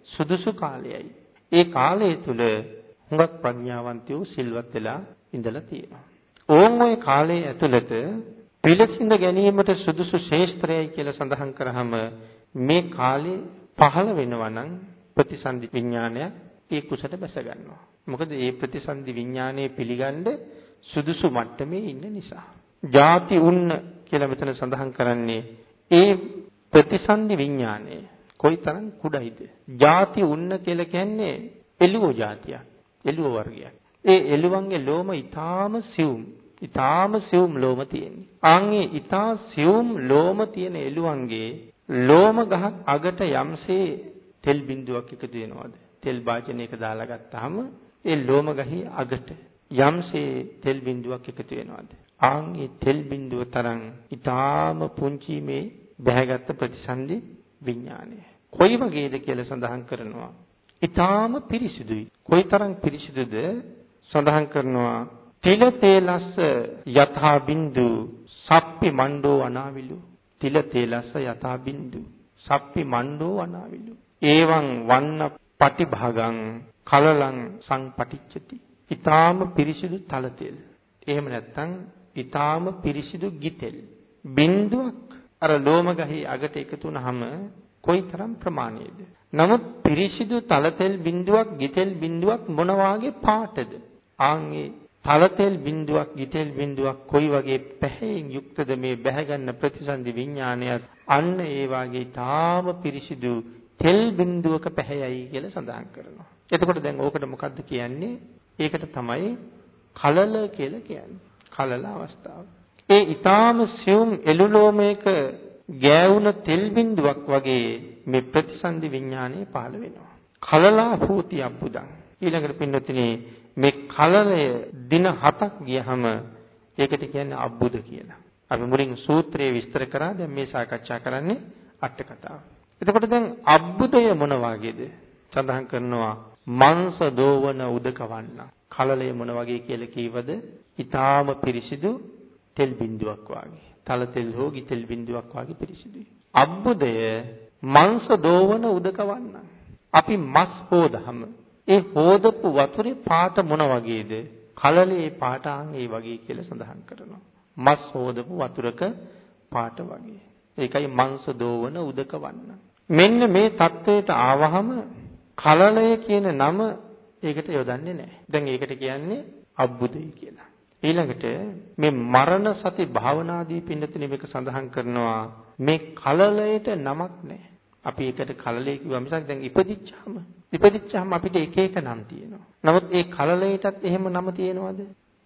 Speaker 1: සුදුසු කාලයයි. ඒ කාලය තුල හුඟක් ප්‍රඥාවන්තයෝ සිල්වත් වෙලා ඉඳලා තියෙනවා. ඕන් ওই කාලයේ ඇතුළත පිළිසිඳ ගැනීමට සුදුසු ශේස්ත්‍රයයි කියලා සඳහන් කරාම මේ කාලේ පහළ වෙනවා නම් ප්‍රතිසන්දි විඥානය ඒ කුසට බැස ගන්නවා. මොකද මේ ප්‍රතිසන්දි විඥානයේ පිළිගන්න සුදුසු මට්ටමේ ඉන්න නිසා. ಜಾති උන්න කියලා මෙතන සඳහන් කරන්නේ ඒ ප්‍රතිසන්දි විඥානය කොයිතරම් කුඩයිද? ಜಾති උන්න කියලා කියන්නේ එළුවෝ జాතියක්. එළුව වර්ගයක්. ඒ එළුවන්ගේ ලෝම ඊටාම සියුම්. ඊටාම සියුම් ලෝම තියෙන්නේ. ආන්ගේ ඊටා සියුම් ලෝම තියෙන එළුවන්ගේ ලෝම ගහක් අගට යම්සේ තෙල් බිඳුවක් එකතු වෙනවද? තෙල් වාචනයක දාලා ගත්තාම ඒ ලෝම ගහේ අගට යම්සේ තෙල් බිඳුවක් එකතු වෙනවද? ආන් ඒ තෙල් බිඳුව තරම් ඊටාම පුංචි මේ බැහැගත් ප්‍රතිසන්දි විඥානය. කොයි වගේද කියලා සඳහන් කරනවා. ඊටාම පිරිසිදුයි. කොයිතරම් පිරිසිදුද සඳහන් කරනවා. තිල තේලස්ස යථා බින්දු සප්පි මණ්ඩෝ අනාවිලු. තිල තේලස්ස යථා බින්දු සප්පි මණ්ඩෝ අනාවිලු. ඒවං වන්න පටිභාගං කලලං සංපටිච්චති. ඊ타ම පිරිසිදු තල තෙල්. එහෙම නැත්නම් ඊ타ම පිරිසිදු ගිතෙල්. බින්දුවක් අර ලෝම ගහේ අගට එකතු වුනහම කොයිතරම් ප්‍රමාණයේද? නමුත් පිරිසිදු තල තෙල් බින්දුවක් ගිතෙල් බින්දුවක් මොන වාගේ පාටද? ආන්ගේ තලතෙල් බිඳුවක් ගිතෙල් බිඳුවක් කොයි වගේ පැහැයෙන් යුක්තද මේ බැහැගන්න ප්‍රතිසන්දි විඥානයත් අන්න ඒ වාගේ තාම පිරිසිදු තෙල් බිඳුවක පැහැයයි කියලා සඳහන් කරනවා. එතකොට දැන් ඕකට මොකද්ද කියන්නේ? ඒකට තමයි කලල කියලා කියන්නේ. කලල අවස්ථාව. ඒ ඊටාම සියුම් එළුලෝමයක ගෑවුන තෙල් බිඳුවක් වගේ මේ ප්‍රතිසන්දි විඥානය පහළ වෙනවා. කලලා භූති අබ්බුදං. ඊළඟට පින්නොතිනේ මේ කලලය දින 7ක් ගියහම ඒකට කියන්නේ අබ්බුද කියලා. අපි මුලින් සූත්‍රයේ විස්තර කරා දැන් මේ සාකච්ඡා කරන්නේ අට කතාව. එතකොට දැන් අබ්බුදය මොන වගේද? සඳහන් කරනවා මංස දෝවන උදකවන්න. කලලය මොන වගේ කියලා කීවද? ඊටාම පිරිසිදු තෙල් බිඳුවක් වගේ. තල තෙල් හෝ ගිතෙල් බිඳුවක් වගේ පිරිසිදුයි. අබ්බුදය මංස දෝවන උදකවන්න. අපි මස් හෝදහම ඒ හෝදපු වතුරේ පාට මොන වගේද? කලලේ පාට ඒ වගේ කියලා සඳහන් කරනවා. මස් හෝදපු වතුරක පාට වගේ. ඒකයි මංශ දෝවන උදකවන්න. මෙන්න මේ தത്വයට ආවහම කලලය කියන නම ඒකට යොදන්නේ නැහැ. දැන් ඒකට කියන්නේ අබ්බුදේ කියලා. ඊළඟට මේ මරණ සති භාවනාදී පින්නතුනේ මේක සඳහන් කරනවා මේ කලලයට නමක් නැහැ. අපි ඒකට කලලේ කිව්වා මිසක් දැන් ඉපදිච්චාම ඉපදිච්චාම අපිට එක එක නම් තියෙනවා. නමුත් ඒ කලලයටත් එහෙම නම තියෙනවද?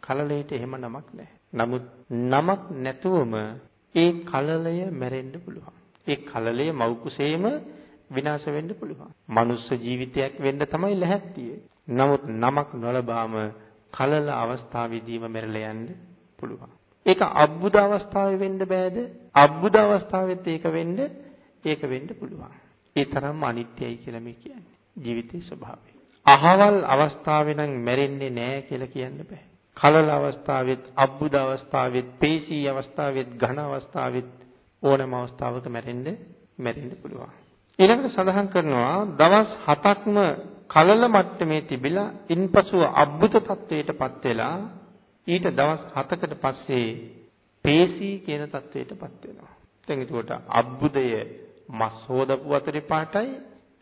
Speaker 1: කලලයට එහෙම නමක් නැහැ. නමුත් නමක් නැතුවම ඒ කලලය මැරෙන්න පුළුවන්. ඒ කලලය මව් කුසේම විනාශ වෙන්න පුළුවන්. මනුස්ස ජීවිතයක් වෙන්න තමයි ලැහැත්තියේ. නමුත් නමක් නොලබාම කලල අවස්ථාවේදීම මැරලා යන්න පුළුවන්. ඒක අබ්බුද අවස්ථාවේ වෙන්න බෑද? අබ්බුද අවස්ථාවෙත් ඒක වෙන්න ඒක වෙන්න පුළුවන්. ඒ තරම්ම අනිත්‍යයි කියලා මේ කියන්නේ. ජීවිතයේ ස්වභාවය. අහවල් අවස්ථාවේ නම් මැරෙන්නේ නැහැ කියලා කියන්න බෑ. කලල අවස්ථාවෙත්, අබ්බුද අවස්ථාවෙත්, පේශී අවස්ථාවෙත්, ඝන අවස්ථාවෙත් ඕනෑම අවස්ථාවක මැරෙන්න මැරෙන්න පුළුවන්. ඊළඟට සඳහන් කරනවා දවස් 7ක්ම කලල මට්ටමේ තිබිලා ඉන්පසුව අබ්බුත තත්වයටපත් වෙලා ඊට දවස් 7කට පස්සේ පේශී කියන තත්වයටපත් වෙනවා. දැන් ඒකට අබ්බුදය මස් හොදපු වතුරේ පාටයි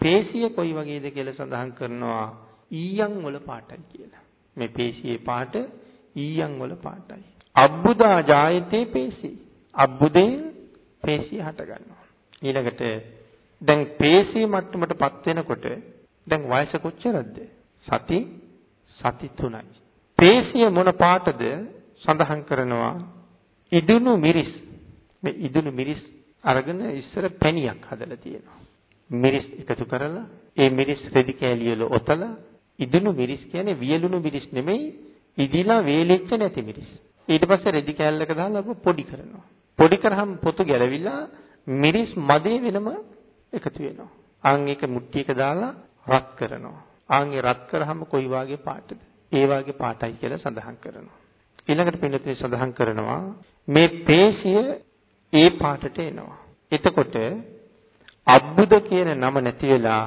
Speaker 1: පේශිය කොයි වගේද කියලා සඳහන් කරනවා ඊයන් වල පාටයි කියලා. මේ පේශියේ පාට ඊයන් වල පාටයි. අබ්බුදා ජායතේ පේශි. අබ්බුදෙන් පේශිය හට ගන්නවා. ඊළඟට දැන් පේශී මට්ටමටපත් වෙනකොට දැන් වයස කොච්චරද? සති සති 3යි. පේශිය මොන පාටද සඳහන් කරනවා ඉදුණු මිරිස්. මේ ඉදුණු මිරිස් අරගෙන ඉස්සර පැණියක් හදලා තියෙනවා. මිරිස් එකතු කරලා ඒ මිරිස් රෙදි කෑලි වල ඔතලා ඉදුණු මිරිස් කියන්නේ වියලුණු මිරිස් නෙමෙයි ඉදිලා වේලෙච්ච නැති මිරිස්. ඊට පස්සේ රෙදි කෑල්ලක දාලා පොඩි කරනවා. පොඩි කරාම පොතු ගැලවිලා මිරිස් මදේ වෙනම එකතු වෙනවා. ආන් ඒක මුට්ටියක දාලා රත් කරනවා. ආන් ඒ රත් කරාම කොයි වාගේ පාටද? ඒ වාගේ පාටයි කියලා සඳහන් කරනවා. ඊළඟට පින්නතේ සඳහන් කරනවා මේ පේශිය ඒ පාටට එනවා. එතකොට අබ්බුද කියන නම නැති වෙලා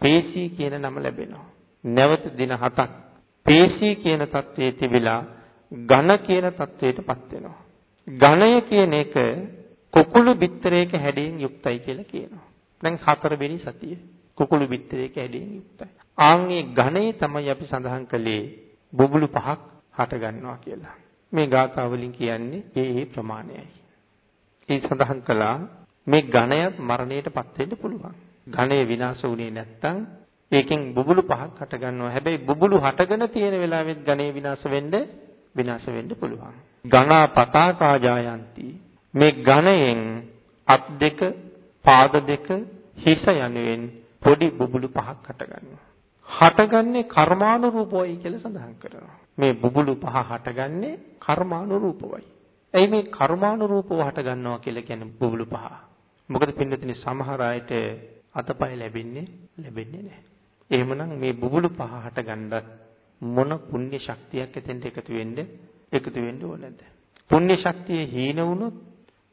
Speaker 1: පේශී කියන නම ලැබෙනවා. නැවත දින 7ක් පේශී කියන தത്വයේ තිබිලා ඝන කියන தത്വයටපත් වෙනවා. ඝණය කියන එක කුකුළු බිත්තරයක හැඩයෙන් යුක්තයි කියලා කියනවා. දැන් හතරවෙනි සතිය කුකුළු බිත්තරයක හැඩයෙන් යුක්තයි. ආන්ගේ ඝණය තමයි අපි සඳහන් කළේ බුබුලු පහක් හට ගන්නවා කියලා. මේ ගාථා වලින් කියන්නේ ඒ ඒ ප්‍රමාණයයි. ඒ සඳහන් කළා මේ ඝණයත් මරණයටපත් වෙන්න පුළුවන්. ඝණය විනාශ වුණේ නැත්තම් ඒකෙන් බුබුලු පහක් හට ගන්නවා. හැබැයි බුබුලු හටගෙන තියෙන වෙලාවෙත් ඝණය විනාශ වෙන්න විනාශ වෙන්න පුළුවන්. ඝනා පතාකා ජායන්ති. මේ ඝණයෙන් අත් දෙක, පාද දෙක, හිස යනුවෙන් පොඩි බුබුලු පහක් හට ගන්නවා. හටගන්නේ කර්මානුරූපවයි කියලා සඳහන් කරනවා. මේ බුබුලු පහ හටගන්නේ කර්මානුරූපවයි. එයි මේ කර්මානුරූපව හට ගන්නවා කියලා කියන්නේ බුබුලු පහ. මොකද පින්නතිනි සමහර අයට අතපය ලැබෙන්නේ ලැබෙන්නේ නැහැ. එහෙමනම් මේ බුබුලු පහ හට ගන්නත් මොන පුණ්‍ය ශක්තියක් එතෙන්ට එකතු වෙන්න එකතු වෙන්න ඕනද? පුණ්‍ය ශක්තිය හීන වුණොත්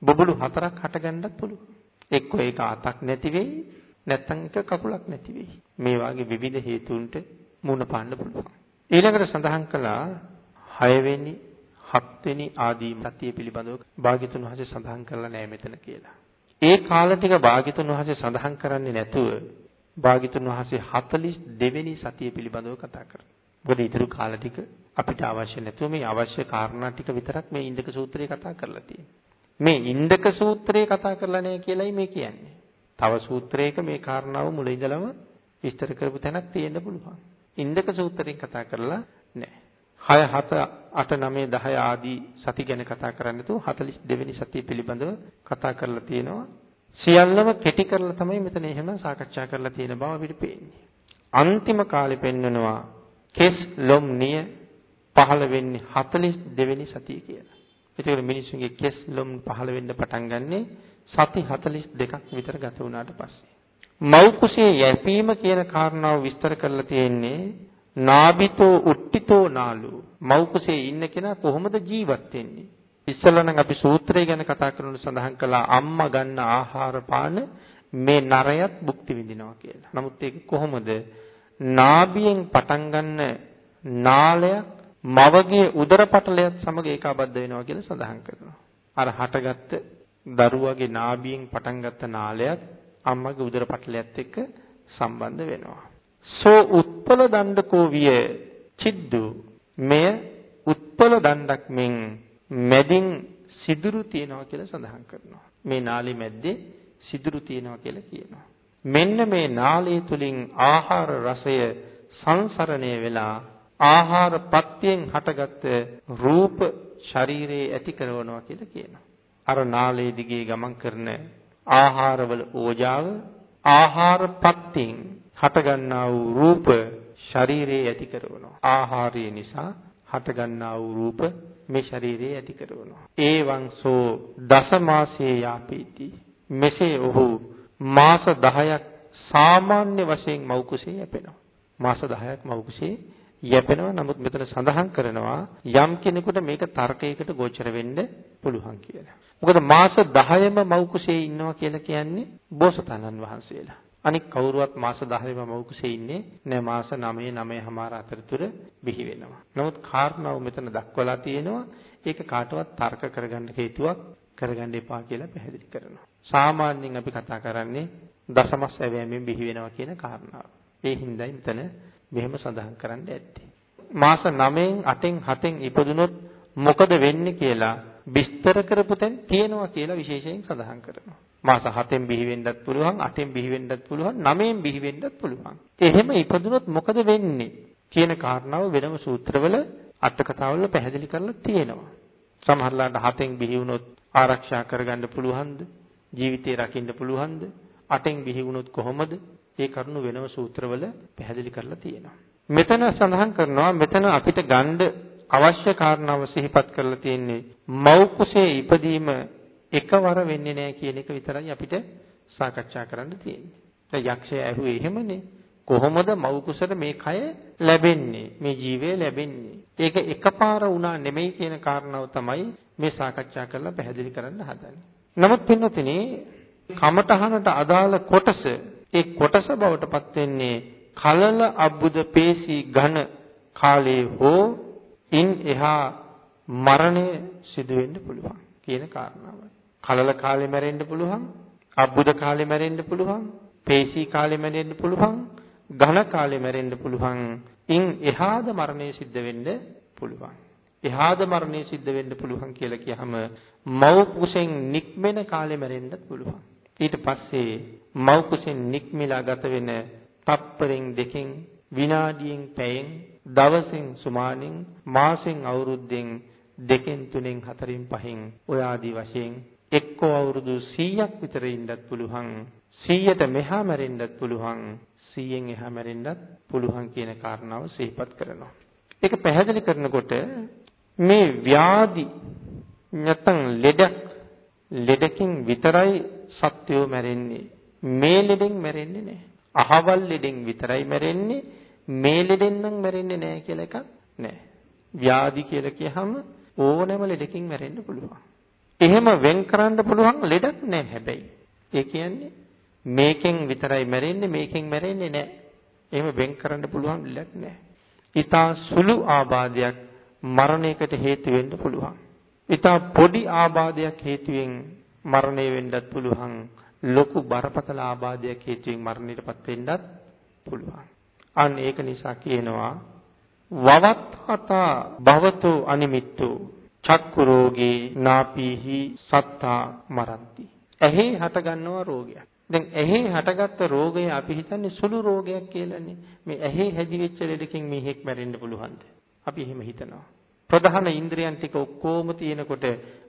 Speaker 1: බුබුලු හතරක් හට ගන්නත් පුළුවන්. එක්ක ඒක අතක් නැති වෙයි. නැත්නම් එක කකුලක් නැති වෙයි. මේ වාගේ විවිධ හේතුන්ට මුණ පාන්න පුළුවන්. ඊළඟට සඳහන් කළා 6 වෙනි 7 වෙනි ආදී සතිය පිළිබඳව භාග්‍යතුන් වහන්සේ සඳහන් කරලා නැහැ මෙතන කියලා. ඒ කාල ටික භාග්‍යතුන් වහන්සේ සඳහන් කරන්නේ නැතුව භාග්‍යතුන් වහන්සේ 42 වෙනි සතිය පිළිබඳව කතා කරනවා. මොකද ඊටු කාල ටික අපිට අවශ්‍ය නැතුව මේ අවශ්‍ය කාරණා ටික විතරක් මේ ඉන්දක සූත්‍රයේ කතා කරලා තියෙනවා. මේ ඉන්දක සූත්‍රයේ කතා කරලා නැහැ කියලයි මේ කියන්නේ. තව සූත්‍රයක මේ කාරණාව මුල ඉඳලම විස්තර කරපු තැනක් තියෙන්න පුළුවන්. ඉන්දක සූත්‍රයෙන් කතා කරලා නැහැ. 6 7 8 9 10 ආදී සති ගැන කතා කරන්නේ නැතුව 42 වෙනි සතිය පිළිබඳව කතා කරලා තියෙනවා. සියල්ලම කෙටි කරලා තමයි මෙතන එහෙම සාකච්ඡා කරලා තියෙන බව අපිට පේන්නේ. අන්තිම කාලේ පෙන්වනවා කෙස් ලොම් නිය පහළ වෙන්නේ 42 වෙනි සතිය කියලා. ඒකවල මිනිස්සුන්ගේ කෙස් ලොම් පහළ වෙන්න පටන් ගන්නෙ සති 42ක් විතර ගත වුණාට පස්සේ. මව් කුසේ යැපීම කියන කාරණාව විස්තර කරලා තියෙන්නේ නාබිතෝ උට්ටිතෝ නාලු මව් කුසේ ඉන්න කෙනා කොහොමද ජීවත් වෙන්නේ ඉස්සෙල්ලා නම් අපි සූත්‍රය ගැන කතා කරනකොට සඳහන් කළා අම්මා ගන්න ආහාර පාන මේ නරයත් භුක්ති විඳිනවා කියලා. නමුත් ඒක කොහොමද? නාභියෙන් පටන් ගන්න නාලයක් මවගේ උදර පටලයත් සමග ඒකාබද්ධ වෙනවා කියලා සඳහන් කරනවා. අර හටගත්ත දරුවගේ නාභියෙන් පටන් ගත්ත නාලයක් අම්මගේ උදර පටලයත් එක්ක සම්බන්ධ වෙනවා. සෝ උත්පල දණ්ඩකෝ විය චිද්දු මෙය උත්පල දණ්ඩක් මෙන් මැදින් සිදුරු තියනවා කියලා සඳහන් කරනවා. මේ නාලේ මැද්දේ සිදුරු තියනවා කියලා කියනවා. මෙන්න මේ නාලය තුලින් ආහාර රසය සංසරණය වෙලා ආහාර පත්‍යයෙන් හටගත් රූප ශරීරයේ ඇති කරනවා කියලා කියනවා. අර නාලයේ දිගේ ගමන් කරන ආහාරවල ඕජාව ආහාර පත්‍යයෙන් හටගන්නා වූ රූප ශරීරයේ ඇති කරනවා. ආහාරය නිසා හටගන්නා වූ රූප මේ ශරීරයේ ඇති කරනවා. ඒවං සෝ දසමාසයේ යාපීති. මෙසේ ඔහු මාස 10ක් සාමාන්‍ය වශයෙන් මව් කුසේ යැපෙනවා. මාස 10ක් මව් කුසේ යැපෙනවා. නමුත් මෙතන සඳහන් කරනවා යම් කෙනෙකුට මේක තර්කයකට ගෝචර වෙන්න පුළුවන් කියලා. මොකද මාස 10ම මව් කුසේ ඉන්නවා කියලා කියන්නේ බෝසතාණන් වහන්සේලා. අනික කවුරුවත් මාස 10ම මව් කුසේ ඉන්නේ නෑ මාස 9 9මාර අතරතුර බිහි වෙනවා. නමුත් කාරණාව මෙතන දක්වලා තියෙනවා ඒක කාටවත් තර්ක කරගන්න හේතුවක් කරගන්න එපා කියලා පැහැදිලි කරනවා. සාමාන්‍යයෙන් අපි කතා කරන්නේ දසමස් ඇවෑමෙන් බිහි වෙනවා කියන කාරණාව. ඒ හින්දායි මෙතන මෙහෙම සඳහන් කරන්න ඇත්තේ. මාස 9න් 8න් 7න් ඉපදුනොත් මොකද වෙන්නේ කියලා විස්තර කරපු තැන් තියෙනවා කියලා විශේෂයෙන් සඳහන් කරනවා. මාස 7න් බිහි වෙන්නත් පුළුවන් 8න් බිහි වෙන්නත් පුළුවන් 9න් බිහි වෙන්නත් පුළුවන්. එහෙම ඉපදුනොත් මොකද වෙන්නේ කියන කාරණාව වෙනම සූත්‍රවල අටකතාවල පැහැදිලි කරලා තියෙනවා. සමහරලාට 7න් බිහි වුණොත් ආරක්ෂා කරගන්න පුළුවන්ද? ජීවිතේ රකින්න පුළුවන්ද? 8න් බිහි වුණොත් කොහොමද? ඒ කරුණු වෙනම සූත්‍රවල පැහැදිලි කරලා තියෙනවා. මෙතන සඳහන් කරනවා මෙතන අපිට ගන්න අවශ්‍ය කාරණාව සිහිපත් කරලා තියෙන්නේ මව් කුසේ ඉපදීම එකවර වෙන්නේ නැහැ කියන එක විතරයි අපිට සාකච්ඡා කරන්න තියෙන්නේ. දැන් යක්ෂය ඇහුවේ එහෙමනේ. කොහොමද මව් කුසට මේ කය ලැබෙන්නේ? මේ ජීවය ලැබෙන්නේ? ඒක එකපාර වුණා නෙමෙයි කියන කාරණාව තමයි මේ සාකච්ඡා කරලා පැහැදිලි කරන්න හදන්නේ. නමුත් පින්නතිනේ කමඨහනට අදාළ කොටස ඒ කොටස බවට පත් වෙන්නේ කලල අබ්බුද පේසි ඝන කාලයේ හෝ ඉන් එහා මරණය සිදු වෙන්න පුළුවන් කියන කාරණාවයි. කලල කාලේ මැරෙන්න පුළුවන්, අබ්බුද කාලේ මැරෙන්න පුළුවන්, පේශී කාලේ මැරෙන්න පුළුවන්, ඝන කාලේ මැරෙන්න පුළුවන්. ඉන් එහාද මරණය සිද්ධ වෙන්න පුළුවන්. එහාද මරණය සිද්ධ වෙන්න පුළුවන් කියලා කියහම මව් කුසෙන් නික්මෙන කාලේ මැරෙන්නත් පුළුවන්. ඊට පස්සේ මව් කුසෙන් නික්මිලා ගත වෙන තප්පරෙන් දෙකෙන් විනාඩියෙන් පැයෙන් දවසෙන් සුමානෙන් මාසෙන් අවුරුද්දෙන් දෙකෙන් තුනෙන් හතරෙන් පහෙන් ඔය ආදී වශයෙන් එක්කෝ අවුරුදු 100ක් විතර ඉන්නත් පුළුවන් 100ට මෙහා මැරෙන්නත් පුළුවන් 100න් එහා මැරෙන්නත් පුළුවන් කියන කාරණාව සිහිපත් කරනවා. ඒක පැහැදිලි කරනකොට මේ ව්‍යාධි නැත්නම් ලෙඩක් ලෙඩකින් විතරයි සත්වයෝ මැරෙන්නේ. මේ ලෙඩෙන් මැරෙන්නේ නැහැ. අහවල් ලෙඩෙන් විතරයි මැරෙන්නේ. මේ ලෙඩෙන් නම් මැරෙන්නේ නැහැ කියලා එකක් නැහැ. ව්‍යාධි කියලා කියහම ඕනෑම ලෙඩකින් මැරෙන්න පුළුවන්. එහෙම වෙන් කරන්න පුළුවන් ලෙඩක් නැහැ හැබැයි. ඒ කියන්නේ මේකෙන් විතරයි මැරෙන්නේ මේකෙන් මැරෙන්නේ නැහැ. එහෙම වෙන් කරන්න පුළුවන් දෙයක් නැහැ. ඊටා සුළු ආබාධයක් මරණයකට හේතු වෙන්න පුළුවන්. ඊටා පොඩි ආබාධයක් හේතුවෙන් මරණය වෙන්නත් පුළුවන්. ලොකු බරපතල ආබාධයක් හේතුවෙන් මරණයටපත් වෙන්නත් පුළුවන්. අන්න ඒක නිසා කියනවා වවත්තතා භවතෝ අනිමිත්තෝ චක්කු රෝගේ නාපීහි සත්තා මරಂತಿ. ඇහි හට ගන්නවා රෝගයක්. දැන් ඇහි හටගත්ත රෝගය අපි හිතන්නේ සුළු රෝගයක් කියලානේ. මේ ඇහි හැදිවෙච්ච ලෙඩකින් මිනිහෙක් මැරෙන්න පුළුවන්ද? අපි එහෙම හිතනවා. ප්‍රධාන ඉන්ද්‍රියන් ටික ඔක්කොම තියෙනකොට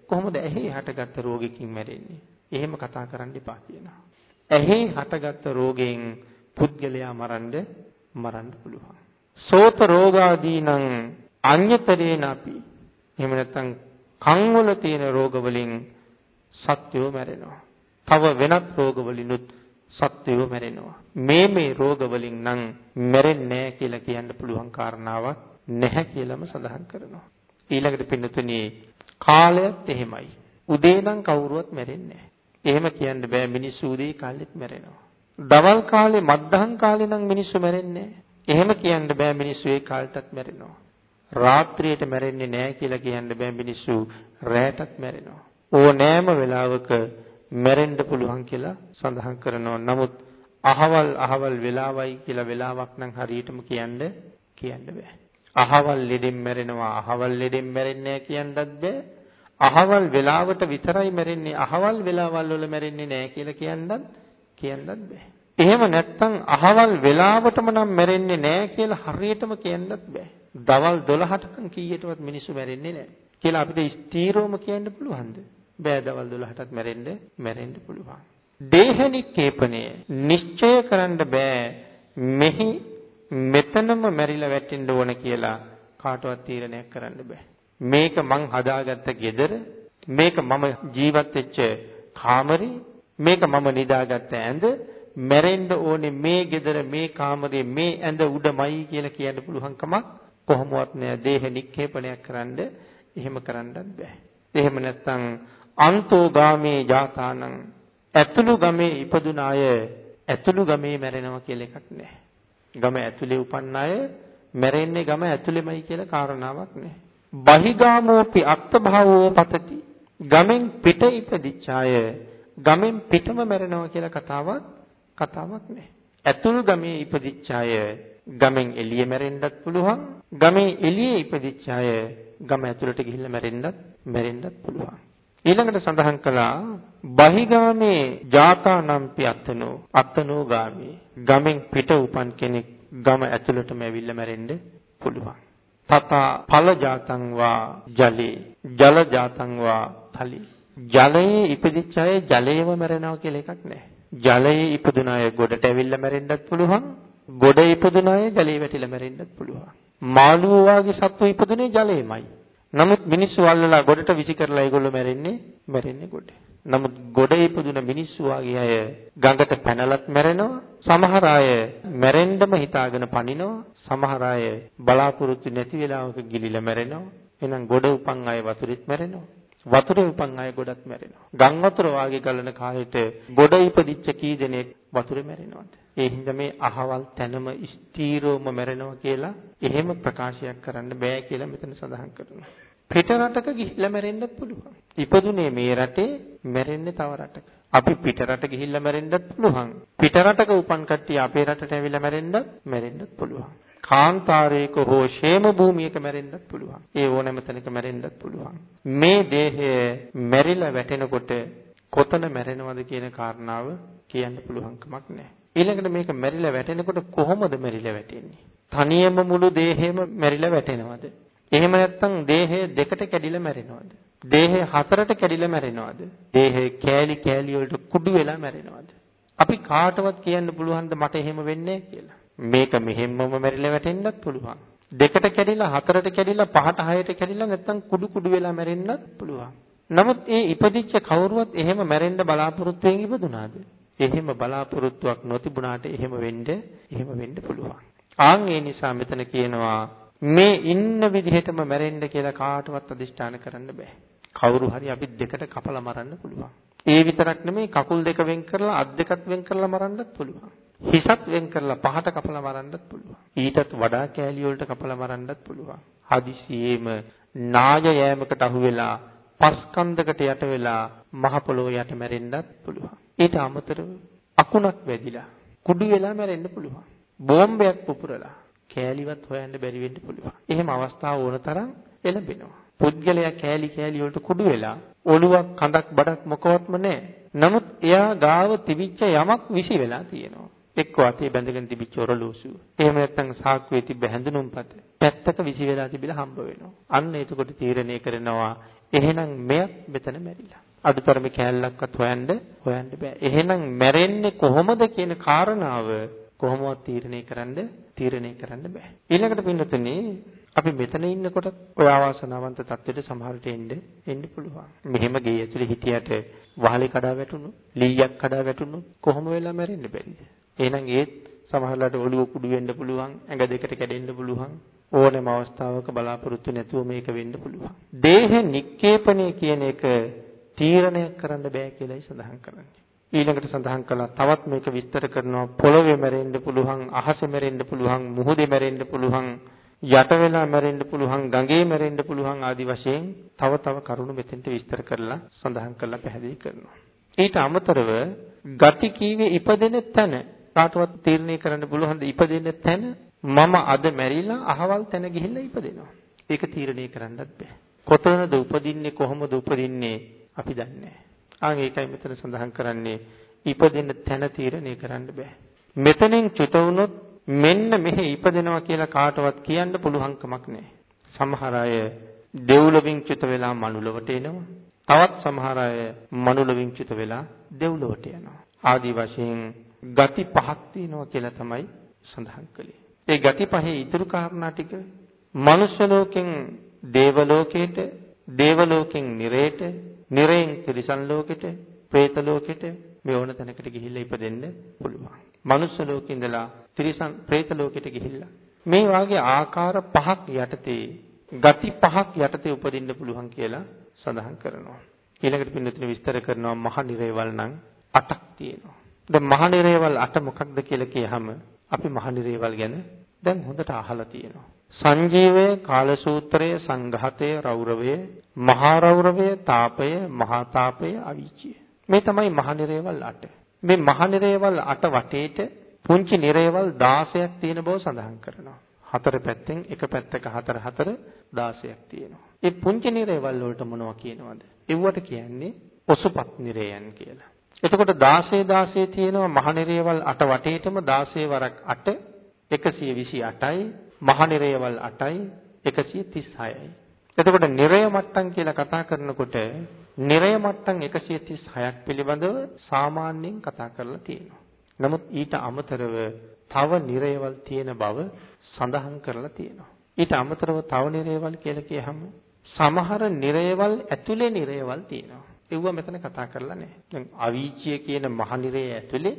Speaker 1: කොහොමද ඇහි හටගත්ත රෝගකින් මැරෙන්නේ? එහෙම කතා කරන්න එපා කියනවා. ඇහි හටගත්ත රෝගයෙන් පුද්ගලයා මරන්න මරන්න පුළුවන්. සෝත රෝගාදීනං අඤ්‍යතරේන අපි එහෙම නැත්නම් කන් වල තියෙන රෝග වලින් සත්‍යෝ මැරෙනවා. තව වෙනත් රෝග වලිනුත් සත්‍යෝ මැරෙනවා. මේ මේ රෝග වලින් නම් මැරෙන්නේ නැහැ කියලා කියන්න පුළුවන් කාරණාවක් නැහැ කියලාම සඳහන් කරනවා. ඊළඟට පින්නතුනි කාලයත් එහෙමයි. උදේ නම් කවුරුවත් මැරෙන්නේ නැහැ. එහෙම කියන්න බෑ මිනිස්සු උදේ කාලෙත් මැරෙනවා. දවල් කාලේ මධ්‍යහන් කාලේ නම් මිනිස්සු මැරෙන්නේ නැහැ. එහෙම කියන්න බෑ මිනිස්සු ඒ කාලෙටත් මැරෙනවා. රාත්‍රියට මැරෙන්නේ නැහැ කියලා කියන්න බෑ මිනිස්සු රැයටත් මැරෙනවා. ඕනෑම වෙලාවක මැරෙන්න පුළුවන් කියලා සඳහන් කරනවා. නමුත් අහවල් අහවල් වෙලාවයි කියලා වෙලාවක් නම් හරියටම කියන්න කියන්න බෑ. අහවල් ලෙඩෙන් මැරෙනවා අහවල් ලෙඩෙන් මැරෙන්නේ නැහැ කියන්නත් බෑ. අහවල් වෙලාවට විතරයි මැරෙන්නේ අහවල් වෙලාවල් වල මැරෙන්නේ නැහැ කියලා කියන්නත් කියන්නත් බෑ. එහෙම නැත්නම් අහවල් වෙලාවටම නම් මැරෙන්නේ නැහැ කියලා හරියටම කියන්නත් බෑ. දවල් 12ටම කීයටවත් මිනිස්සු මැරෙන්නේ නැහැ කියලා අපිට ස්ථීරවම කියන්න පුළුවන්ද? බෑ දවල් 12ටත් මැරෙන්න මැරෙන්න පුළුවන්. දේහනික්කේපණය නිශ්චය කරන්න බෑ මෙහි මෙතනම මැරිලා වැටෙන්න ඕන කියලා කාටවත් තීරණයක් කරන්න බෑ. මේක මං හදාගත්ත ගෙදර මේක මම ජීවත් වෙච්ච කාමරේ මේක මම නිදාගත්ත ඇඳ මැරෙන්න ඕනේ මේ ගෙදර මේ කාමරේ මේ ඇඳ උඩමයි කියලා කියන්න පුළුවන් කමක් කොහොමවත් නෑ දේහ නික්ෂේපණයක් කරන්න එහෙම කරන්නත් බෑ. එහෙම නැත්නම් අන්තෝ ගාමේ ජාතානං ඇතුළු ගමේ ඉපදුන අය ඇතුළු ගමේ මැරෙනවා කියලා එකක් නෑ. ගම ඇතුලේ උපන්න අය මැරෙන්නේ ගම ඇතුලේමයි කියලා කාරණාවක් නෑ. බහිගාමෝපි අත්භාවෝ පතති. ගමෙන් පිට ඉපදිච්ච අය ගමෙන් පිටම මැරෙනවා කියලා කතාවක් කතාවක් නෑ. ඇතුළු ගමේ ඉපදිච්ච අය ගමෙන් එළිය මැරෙන්නත් පුළුවන්. ගමේ එළියේ ඉපදිච්ච අය ගම ඇතුළට ගිහිල්ලා මැරෙන්නත් මැරෙන්නත් පුළුවන්. ඊළඟට සඳහන් කළා බහිගාමේ ජාතානම්පි අත්තනෝ අත්තනෝ ගාමේ ගමෙන් පිට උපන් කෙනෙක් ගම ඇතුළටම ඇවිල්ලා මැරෙන්න පුළුවන්. තථා ඵල ජාතං වා ජලේ ජල ජාතං වා ඵලි ජලයේ ඉපදිච්ච අය ජලයේම මැරෙනවා කියලා එකක් නැහැ. ජලයේ ඉපදුන අය ගොඩට ඇවිල්ලා මැරෙන්නත් පුළුවන්. ගොඩ ඉපදුන අය ජලයේ වැටිලා මැරෙන්නත් පුළුවන්. මාළුවෝ වාගේ සත්තු ඉපදුනේ ජලයේමයි. නමුත් මිනිස්සු අල්ලලා ගොඩට විසි කරලා ඒගොල්ලෝ මැරෙන්නේ මැරෙන්නේ ගොඩ. නමුත් ගොඩ ඉපදුන මිනිස්සු වාගේ අය ගඟට පැනලත් මැරෙනවා. සමහර අය මැරෙන්නම හිතාගෙන පනිනවා. සමහර අය බලාපොරොත්තු නැති වෙලාවක ගිලිලා මැරෙනවා. එහෙනම් ගොඩ උපන් අය වතුරෙත් මැරෙනවා. වතුරේ උපන් අය ගොඩක් මැරෙනවා. ගම් වතුර වාගේ ගලන කාලෙට ගොඩ ඉපදිච්ච කී දෙනෙක් වතුරේ මැරෙනවද? ඒ හින්දා මේ අහවල් තැනම ස්ථීරවම මැරෙනවා කියලා එහෙම ප්‍රකාශයක් කරන්න බෑ කියලා මෙතන සඳහන් කරනවා. පිට රටක ගිහිල්ලා මැරෙන්නත් පුළුවන්. ඉපදුනේ මේ රටේ මැරෙන්නේ තව රටක. අපි පිට රට ගිහිල්ලා මැරෙන්නත් පුළුවන්. පිට රටක උපන් කට්ටිය අපේ රටට ඇවිල්ලා මැරෙන්නත් මැරෙන්නත් පුළුවන්. කාන්තාරයක හෝ ෂේම භූමියක මැරෙන්නත් පුළුවන්. ඒ ඕනෑම තැනක මැරෙන්නත් පුළුවන්. මේ දේහය මැරිලා වැටෙනකොට කොතන මැරෙනවද කියන කාරණාව කියන්න පුළුවන් කමක් නැහැ. ඊළඟට මේක මැරිලා වැටෙනකොට කොහොමද මැරිලා වැටෙන්නේ? තනියම මුළු දේහෙම මැරිලා වැටෙනවද? එහෙම නැත්නම් දේහය දෙකට කැඩිලා මැරෙනවද? දේහය හතරට කැඩිලා මැරෙනවද? දේහය කෑලි කෑලි වලට කුඩු වෙලා මැරෙනවද? අපි කාටවත් කියන්න පුළුවන්ද මට එහෙම වෙන්නේ කියලා? මේක මෙහෙම්මම මැරිලා වැටෙන්නත් පුළුවන්. දෙකට කැඩිලා හතරට කැඩිලා පහට හයට කැඩිලා නැත්නම් කුඩු කුඩු වෙලා මැරෙන්නත් පුළුවන්. නමුත් ඒ ඉපදිච්ච කවුරුවත් එහෙම මැරෙන්න බලාපොරොත්තු වෙමින් ඉපදුනාද? එහෙම බලාපොරොත්තුවක් නොතිබුණාට එහෙම වෙන්න එහෙම වෙන්න පුළුවන්. ආන් ඒ නිසා මෙතන කියනවා මේ ඉන්න විදිහටම මැරෙන්න කියලා කාටවත් අදිෂ්ඨාන කරන්න බෑ. කවුරු හරි අපි දෙකට කපලා මරන්න පුළුවන්. ඒ විතරක් නෙමෙයි කකුල් දෙක වෙන් කරලා අත් දෙකත් වෙන් කරලා මරන්නත් පුළුවන්. හිසත් වෙන් කරලා පහට කපලා මරන්නත් පුළුවන්. ඊටත් වඩා කෑලි වලට කපලා මරන්නත් පුළුවන්. හදිසියෙම නාය යෑමකට අහු වෙලා පස්කන්දකට යට වෙලා මහ පොළොව යට මැරෙන්නත් පුළුවන්. ඊට අමතරව අකුණක් වැදිලා කුඩු වෙලා මැරෙන්න පුළුවන්. බෝම්බයක් පුපුරලා කෑලිවත් හොයන්න බැරි වෙන්න පුළුවන්. එහෙම අවස්ථා ඕන තරම් එළඹෙනවා. පුද්ගලයා කෑලි කෑලි වලට කුඩු වෙලා ඔළුවක් කඳක් බඩක් මොකවත්ම නැහැ. නමුත් එයා ගාව තිබිච්ච යමක් විසි වෙලා තියෙනවා. එක්ක අතේ බැඳගෙන තිබිච්ච ඔරලෝසුව. එහෙම නැත්නම් සාක්කුවේ තිබ්බ හැඳුනුම්පත. පැත්තක විසි වෙලා තිබිලා හම්බ වෙනවා. අන්න එතකොට තීරණය කරනවා එහෙනම් මෙයක් මෙතන මැරිලා. අඩුතරමේ කෑල්ලක්වත් හොයන්න හොයන්න බෑ. එහෙනම් මැරෙන්නේ කොහොමද කියන කාරණාව කොහොමවත් තීරණය කරන්න තීරණය කරන්න බෑ. ඊළඟට පින්නතුනේ අපි මෙතන ඉන්නකොට ඔය ආවාසනාවන්ත තත්ත්වෙට සමහරට එන්න එන්න පුළුවන්. මෙහෙම ගේ ඇතුලේ හිටියට වහලේ කඩා වැටුණු, ලීයක් කඩා වැටුණු කොහොම වෙලා මැරෙන්න බැරිද? එහෙනම් ඒත් සමහරලාට ඔළුව කුඩු වෙන්න පුළුවන්, ඇඟ දෙකට කැඩෙන්න පුළුවන්. ඕනෑම අවස්ථාවක බලාපොරොත්තු නැතුව මේක වෙන්න පුළුවන්. දේහ නික්කේපණය කියන එක තීරණය කරන්න බෑ කියලායි සඳහන් කරන්නේ. ඊළඟට සඳහන් කළා තවත් මේක විස්තර කරනවා පොළොවේ මැරෙන්න පුළුවන්, අහසේ මැරෙන්න පුළුවන්, මුහුදේ මැරෙන්න පුළුවන්, යට වෙලා මැරෙන්න පුළුවන්, ගඟේ මැරෙන්න පුළුවන් ආදි වශයෙන් තව තව කරුණු මෙතෙන්ට විස්තර කරලා සඳහන් කරලා පැහැදිලි කරනවා. ඊට අමතරව ගති කීවේ ඉපදෙන තැන කාටවත් තීරණය කරන්න පුළුවන් ද ඉපදෙන තැන මම අද මැරිලා අහවල් තැන ගිහිල්ලා ඉපදෙනවා. ඒක තීරණය කරන්නත් බෑ. කොතනද උපදින්නේ කොහොමද උපදින්නේ අපි දන්නේ නැහැ. ආන් ඒකයි මෙතන සඳහන් කරන්නේ ඉපදෙන තැන තීරණය කරන්න බෑ. මෙතනින් චුත වුණොත් මෙන්න මෙහි ඉපදෙනවා කියලා කාටවත් කියන්න පුළුවන් කමක් නැහැ. සමහර අය දෙව්ලොවින් චුත වෙලා මනුලවට එනවා. තවත් සමහර අය මනුලොවින් චුත වෙලා දෙව්ලොවට යනවා. ආදි වශයෙන් ගති පහක් තියෙනවා කියලා තමයි සඳහන් කළේ. ඒ ගති පහේ ඉතුරු කාරණා ටික මනුෂ්‍ය ලෝකෙන් දේව ලෝකයට, දේව ලෝකෙන් නිරේට, නිරයෙන් තිරිසන් ලෝකෙට, പ്രേත ලෝකෙට මේ ඕන තැනකට ගිහිල්ලා ඉපදෙන්න පුළුවන්. මනුස්ස ලෝකේ ඉඳලා තිරිසන් പ്രേත ලෝකෙට ගිහිල්ලා මේ වාගේ ආකාර පහක් යටතේ ගති පහක් යටතේ උපදින්න පුළුවන් කියලා සඳහන් කරනවා. ඊළඟට පින්නතුනේ විස්තර කරනවා මහ නිරේවල් නම් 8ක් තියෙනවා. දැන් මහ නිරේවල් 8 මොකක්ද කියලා කියහම අපි මහ නිරේවල් ගැන දැන් හොඳට අහලා තියෙනවා. සංජීවය, කාලසූත්‍රය, සංඝාතය, රෞරවය, මහා රෞරවය, තාපය, මහා තාපය, අවීචිය. මේ තමයි මහ නිරේවල් 8. මේ මහ නිරේවල් 8 වටේට පුංචි නිරේවල් 16ක් තියෙන බව සඳහන් කරනවා. හතර පැත්තෙන් එක පැත්තක හතර හතර 16ක් තියෙනවා. ඒ පුංචි නිරේවල් වලට මොනවා කියනවද? ඒවට කියන්නේ ඔසුපත් නිරයන් කියලා. එතකොට 16 16 තියෙනවා මහනිරේවල් 8 වටේටම 16 වරක් 8 128යි මහනිරේවල් 8යි 136යි. එතකොට නිරය මට්ටම් කියලා කතා කරනකොට නිරය මට්ටම් 136ක් පිළිබඳව සාමාන්‍යයෙන් කතා කරලා තියෙනවා. නමුත් ඊට අමතරව තව නිරයවල් තියෙන බව සඳහන් කරලා තියෙනවා. ඊට අමතරව තව නිරයවල් කියලා කියහම සමහර නිරයවල් ඇතුලේ නිරයවල් තියෙනවා. ඒව මෙතන කතා කරලා නැහැ. දැන් අවීචිය කියන මහනිරේ ඇතුලේ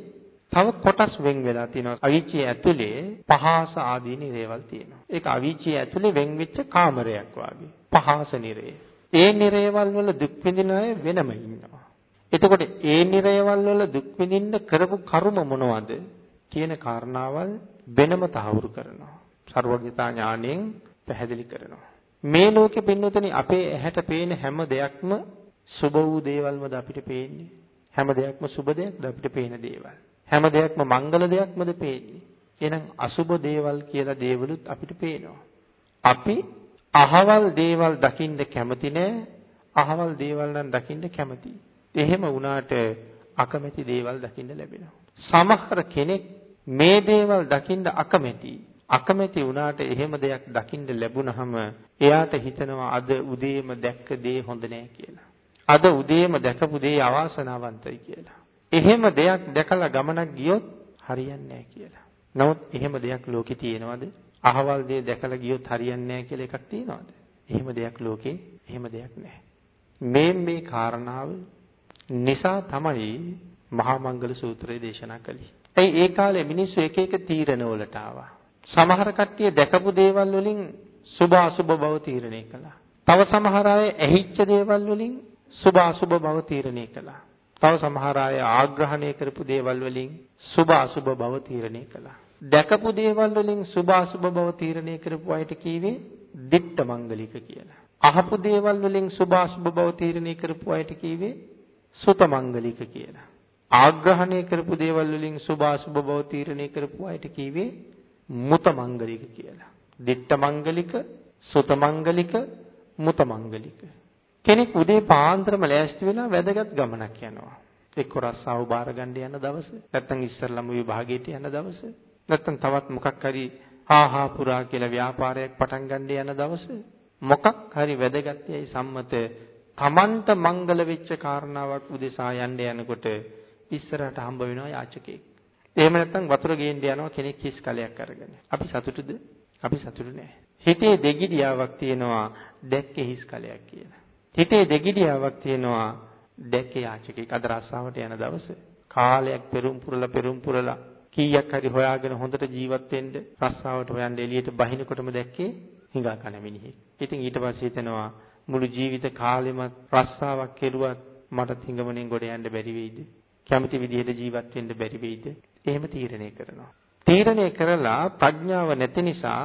Speaker 1: තව කොටස් වෙන් වෙලා තියෙනවා. අවීචිය ඇතුලේ පහස ආදී නිරේවල් තියෙනවා. ඒක අවීචිය ඇතුලේ වෙන් වෙච්ච කාමරයක් වාගේ. පහස නිරේ. ඒ නිරේවල් වල දුක් විඳින අය වෙනම ඉන්නවා. එතකොට ඒ නිරේවල් වල දුක් විඳින්න කරපු කර්ම මොනවද කියන කාරණාවල් වෙනම තහවුරු කරනවා. සර්වඥතා ඥාණයෙන් පැහැදිලි කරනවා. මේ ලෝකෙ පින්නතනේ අපේ ඇහැට පේන හැම දෙයක්ම සුබ වූ දේවල්මද අපිට පේන්නේ? හැම දෙයක්ම සුබ දෙයක්ද අපිට පේන දේවල්? හැම දෙයක්ම මංගල දෙයක්මද පේන්නේ? එහෙනම් අසුබ දේවල් කියලා දේවලුත් අපිට පේනවා. අපි අහවල් දේවල් දකින්න කැමති නෑ. අහවල් දේවල් නම් දකින්න කැමති. එහෙම වුණාට අකමැති දේවල් දකින්න ලැබෙනවා. සමහර කෙනෙක් මේ දේවල් දකින්න අකමැති. අකමැති වුණාට එහෙම දෙයක් දකින්න ලැබුණහම එයාට හිතෙනවා අද උදේම දැක්ක දේ හොඳ නෑ කියලා. අද උදේම දැකපු දේ අවාසනාවන්තයි කියලා. එහෙම දෙයක් දැකලා ගමනක් ගියොත් හරියන්නේ නැහැ කියලා. නමුත් එහෙම දෙයක් ලෝකේ තියෙනවද? අහවල් දේ දැකලා ගියොත් හරියන්නේ නැහැ කියලා එකක් තියෙනවද? එහෙම දෙයක් ලෝකේ එහෙම දෙයක් නැහැ. මේ මේ කාරණාව නිසා තමයි මහා මංගල සූත්‍රය දේශනා කළේ. ඒ ඒ කාලේ මිනිස්සු එක එක තීරණ වලට ආවා. සමහර කට්ටිය දැකපු දේවල් වලින් සුභ අසුභ බව තීරණය කළා. තව සමහර අය ඇහිච්ච දේවල් වලින් සුභ අසුභ බව තීරණය කළා. තව සමහර අය ආග්‍රහණය කරපු දේවල් වලින් සුභ අසුභ බව තීරණය කළා. දැකපු දේවල් වලින් සුභ අසුභ බව තීරණය කරපු අයට කීවේ දිට්ඨ මංගලික කියලා. අහපු දේවල් වලින් සුභ අසුභ බව තීරණය කරපු අයට කීවේ සුත මංගලික කියලා. ආග්‍රහණය කරපු දේවල් වලින් සුභ අසුභ බව තීරණය කරපු අයට කීවේ මුත මංගලික කියලා. දිට්ඨ මංගලික, සුත මංගලික, මුත මංගලික. කෙනෙක් උදේ පාන්දරම ලෑස්ති වෙලා වැදගත් ගමනක් යනවා. එක්ක රස්සාව බාර ගන්න යන දවස, නැත්නම් ඉස්සරළම විභාගයට යන දවස, නැත්නම් තවත් මොකක් හරි ආහා පුරා කියලා ව්‍යාපාරයක් පටන් ගන්න යන දවස, මොකක් හරි වැදගත් යයි සම්මත තමන්ට මංගල වෙච්ච කාරණාවක් උදෙසා යන්න යනකොට ඉස්සරහට හම්බ වෙනවා යාචකයෙක්. එහෙම නැත්නම් වතුර ගේන්න යනවා කෙනෙක් හිස් කලයක් අරගෙන. අපි සතුටුද? අපි සතුටු නෑ. හිතේ දෙගිඩියාවක් තියෙනවා දැක්කේ හිස් කලයක් කියලා. හිතේ දෙගිඩියාවක් තියෙනවා දැක්කේ යාචකයෙක් අද රස්සාවට යන දවස. කාලයක් පෙරුම් පුරලා පෙරුම් පුරලා කීයක් හරි හොයාගෙන හොඳට ජීවත් වෙන්න රස්සාවට හොයන්න එළියට බහිනකොටම දැක්කේ හිඟා කන මිනිහෙක්. ඉතින් ඊට පස්සේ හිතනවා මුළු ජීවිත කාලෙම රස්සාවක් කෙරුවත් මට හිඟමනෙන් ගොඩ යන්න බැරි වෙයිද? කැමති විදිහට ජීවත් වෙන්න බැරි වෙයිද? එහෙම තීරණය කරනවා. තීරණය කරලා ප්‍රඥාව නැති නිසා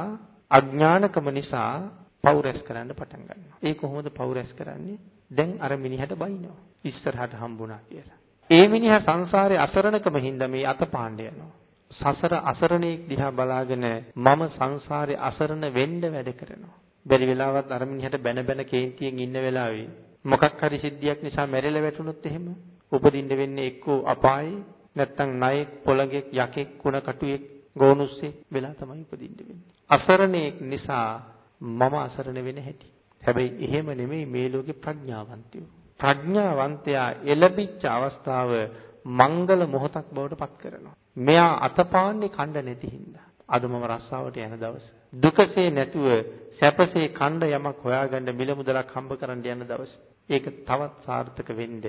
Speaker 1: අඥානකම නිසා පව් රැස් කරන්න පටන් ගන්නවා. ඒ කොහොමද පව් රැස් කරන්නේ? දැන් අර මිනිහට බයිනවා. ඉස්සරහට හම්බුණා කියලා. ඒ මිනිහා සංසාරේ අසරණකම හින්දා මේ අතපාණ්ඩ යනවා. සසර අසරණෙක් දිහා බලාගෙන මම සංසාරේ අසරණ වෙන්න වැඩ කරනවා. බැරි වෙලාවත් අර මිනිහට බැන බැන කේන්තියෙන් ඉන්න වෙලාවේ මොකක් හරි සිද්ධියක් නිසා මැරිලා වැටුනොත් එහෙම උපදින්න වෙන්නේ එක්කෝ අපායේ නැත්තම් ණයෙක් පොළඟෙක් යකෙක් කුණ කටුවෙක් ගෝනුස්සෙක් වෙලා තමයි උපදින්න වෙන්නේ. අසරණෙක් නිසා මම අසරණ වෙන හැටි. හැබැයි එහෙම නෙමෙයි මේ ලෝකේ ප්‍රඥාවන්තයෝ. ප්‍රඥාවන්තයා එළඹිච්ච අවස්ථාව මංගල මොහොතක් බවට පත් කරනවා. මෙයා අතපාන්නේ කණ්ඩ නැති හින්දා. අද මම රස්සාවට යන දවස. දුකසේ නැතුව සැපසේ කණ්ඩ යමක් හොයාගන්න මිල මුදලක් හම්බ කරන්න යන දවස. ඒක තවත් සාර්ථක වෙන්න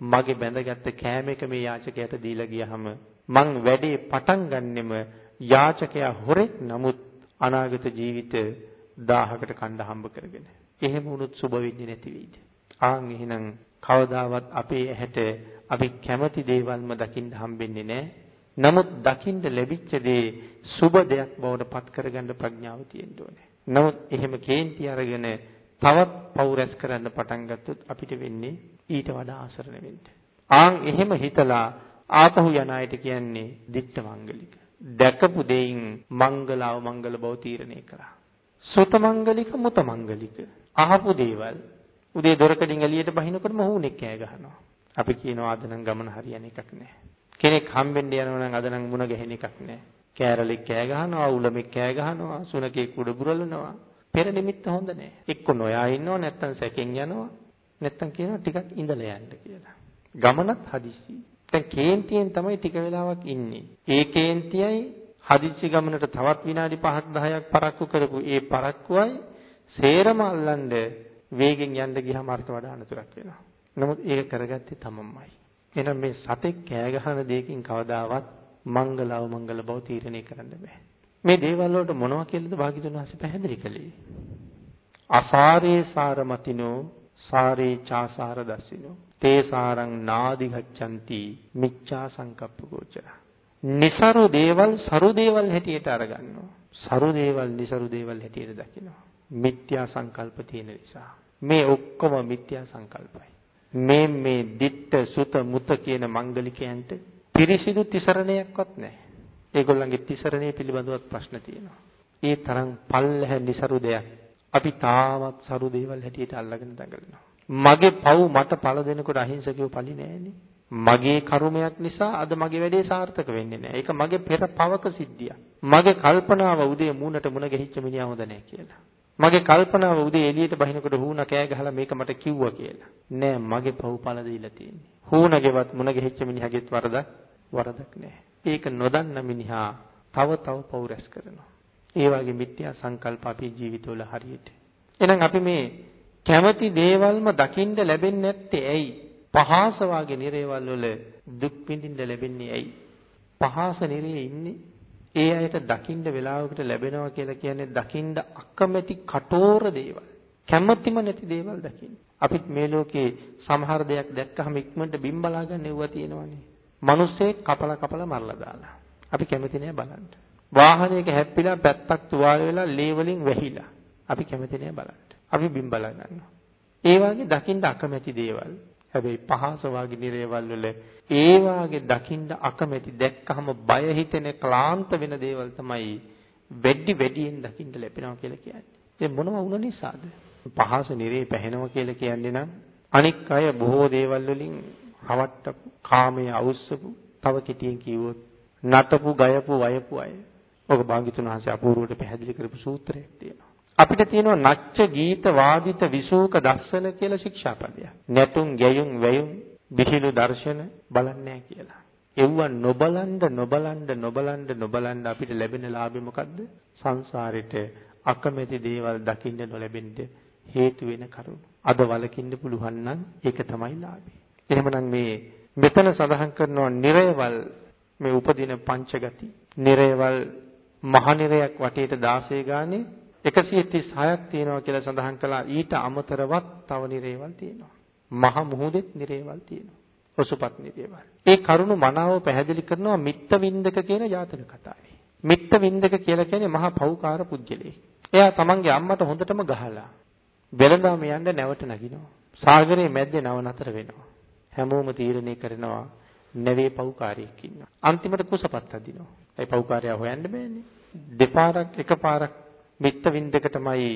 Speaker 1: මගේ බැඳගත්ත කෑම එක මේ යාචකයාට දීලා ගියහම මං වැඩේ පටන් ගන්නෙම යාචකයා හොරෙක් නමුත් අනාගත ජීවිත 1000කට කණ්ඩ හම්බ කරගෙන. එහෙම වුණොත් සුබ වෙන්නේ නැති වෙයිද? ආන් එහෙනම් කවදාවත් අපේ ඇහැට අපි කැමති දේවල්ම දකින්න හම්බෙන්නේ නැහැ. නමුත් දකින්න ලැබිච්ච දේ සුබ දෙයක් බවට පත් කරගන්න ප්‍රඥාව තියෙන්න ඕනේ. නමුත් එහෙම කේන්ති අරගෙන තවත් පව් රැස් කරන්න පටන් ගත්තොත් අපිට වෙන්නේ ඊට වඩා ආසරණ වෙන්න. ආන් එහෙම හිතලා ආපහු යන අයට කියන්නේ දිට්ඨ මංගලික. දැකපු දෙයින් මංගලව මංගල බව තීරණය කරා. සුත මංගලික මුත මංගලික. අහපු දේවල් උදේ දොරකඩින් එළියට බහිනකොටම හුණෙක් කෑ ගහනවා. අපි කියනවා අද නම් ගමන හරියන එකක් නෑ. කෙනෙක් හම්බෙන්න යනවා නම් අද නම් මුණ ගැහෙන එකක් නෑ. කෑරලෙක් කෑ ගහනවා, උලමෙක් කෑ ගහනවා, සුනකෙක් උඩ බුරලනවා. පෙර නිමිත්ත හොඳ නෑ. එක්ක නොයා ඉන්නවා නැත්තම් සැකෙන් යනවා. නැත්තම් කියනවා ටිකක් ඉඳලා යන්න කියලා. ගමනත් හදිස්සි. දැන් කේන්තියෙන් තමයි ටික වෙලාවක් ඉන්නේ. ඒ කේන්තියයි හදිස්සි ගමනට තවත් විනාඩි 5ක් 10ක් පරක්කු කරපු ඒ පරක්කුවයි සේරම අල්ලන්නේ වේගෙන් යන්න ගියාම අරට වඩා අනතුරක් වෙනවා. නමුත් ඒක කරගත්තේ තමන්මයි. එහෙනම් මේ සතෙක් කෑ ගහන දෙයකින් කවදාවත් මංගලව මංගල බව තීරණය කරන්න බෑ. මේ දේවල් වලට මොනවා කියලාද භාග්‍යතුන් වහන්සේ පැහැදිලි කළේ? අසාරේ සාරමතිනෝ සාරේ චාසාර දස්සිනෝ තේ සාරං නාදි ගච්ඡanti මිච්ඡා සංකප්ප ගෝචර. નિසරු දේවල් සරු දේවල් හැටියට අරගන්නවා. සරු දේවල් નિසරු දේවල් හැටියට දකිනවා. මිත්‍යා සංකල්ප තියෙන නිසා. මේ ඔක්කොම මිත්‍යා සංකල්පයි. මේ මේ ditta suta muta කියන මංගලිකයන්ට පිරිසිදු තිසරණයක්වත් නැහැ. ඒගොල්ලන්ගේ තිසරණය පිළිබඳවත් ප්‍රශ්න තියෙනවා. ඒ තරම් පල්ලහැ નિසරු දෙයක් අපි තාමත් සරු දේවල් හැටියට අල්ලගෙන දඟලනවා. මගේ පව් මට පළ දෙනකොට අහිංසකයෝ පලි නෑනේ. මගේ කර්මයක් නිසා අද මගේ වැඩේ සාර්ථක වෙන්නේ නැහැ. ඒක මගේ පෙර පවක සිද්ධියක්. මගේ කල්පනාව උදේ මූණට මුණ ගැහිච්ච මිනිහා හොඳ නැහැ කියලා. මගේ කල්පනාව උදේ එළියට බහිනකොට හුණ කෑ ගහලා මේක මට කිව්වා කියලා. නෑ මගේ පව්පල දීලා තියෙන්නේ. හුණගේවත් මුණ ගැහිච්ච මිනිහගෙත් වරදක් වරදක් නෑ. ඒක නොදන්න මිනිහා තව තව පව් රැස් කරනවා. ඒ වගේ මිත්‍යා සංකල්ප අපේ ජීවිතවල හරියට. එහෙනම් අපි මේ කැමති දේවල්ම දකින්න ලැබෙන්නේ නැත්තේ ඇයි? පහාස වාගේ නිරේවල් වල දුක් විඳින්න ලැබෙන්නේ ඇයි? පහාස නිරේ ඉන්නේ ඒ අයට දකින්න වෙලාවකට ලැබෙනවා කියලා කියන්නේ දකින්න අකමැති කටෝර දේවල්. කැමැතිම නැති දේවල් දකින්න. අපිත් මේ ලෝකේ සමහර දෙයක් දැක්කහම ඉක්මනට බිම් බලා ගන්න එවුවා තියෙනවනේ. මිනිස්සේ කපලා කපලා මරලා දාලා. අපි කැමති නෑ බලන්න. වාහනයක හැප්පිලා පැත්තක් තුවාල වෙලා ලේ වලින් වැහිලා. අපි කැමති නෑ බලන්න. අපි බිම් බලා ගන්නවා. ඒ වගේ දකින්න අකමැති දේවල්. හැබැයි පහස වාගේ නිරේවල් වල ඒ වාගේ දකින්න අකමැති දැක්කහම බය හිතෙන ක්ලාන්ත වෙන දේවල් තමයි වැඩි වැඩියෙන් දකින්න ලැබෙනවා කියලා කියන්නේ. ඒ මොනව වුණ නිසාද? පහස නිරේ පැහැෙනවා කියලා කියන්නේ නම් අනික් අය බොහෝ දේවල් වලින් හවට්ටපු කාමයේ අවුස්සපු තව කෙටියෙන් කිව්වොත් නටපු ගයපු වයපු අය. ඔක භාග්‍යතුන් වහන්සේ අපූර්වවට පැහැදිලි කරපු සූත්‍රයක් තියෙනවා. අපිට තියෙනවා නච්ච ගීත වාදිත විසූක දස්සන කියලා ශික්ෂාපදයක්. නැටුම් ගැයුම් වැයුම් විහිළු දර්ශන බලන්නේ කියලා. එව්ව නොබලන්න නොබලන්න නොබලන්න නොබලන්න අපිට ලැබෙන ලාභය මොකද්ද? සංසාරෙට අකමැති දේවල් දකින්න නොලැබෙන්න හේතු වෙන කරුණු. අද වලකින්න පුළුවන් නම් ඒක තමයි ලාභය. එහෙමනම් මේ මෙතන සඳහන් කරනවා නිරයවල් මේ උපදින පංචගති. නිරයවල් මහනිරයක් වටේට 16 ගානේ 136ක් තියෙනවා කියලා සඳහන් කළා. ඊට අමතරවත් තව නිරේවල් තියෙනවා. මහ මුහුදෙත් නිරේවල් තියෙනවා. ඔසුපත් නිරේවල්. ඒ කරුණ මනාව පැහැදිලි කරනවා මිත්ත වින්දක කියන ජාතක කතාවේ. මිත්ත වින්දක කියලා කියන්නේ මහා පෞකාර පුජ්‍යලේ. එයා තමන්ගේ අම්මට හොඳටම ගහලා වෙළඳාම යන්න නැවට නගිනවා. සාගරයේ මැද්දේ නව නතර වෙනවා. හැමෝම තීරණය කරනවා නැවේ පෞකාරයෙක් ඉන්නවා. අන්තිමට කුසපත් අදිනවා. ඒ පෞකාරයා හොයන්න බෑනේ. දෙපාරක් එකපාරක් මිත්ත වින්දකටමයි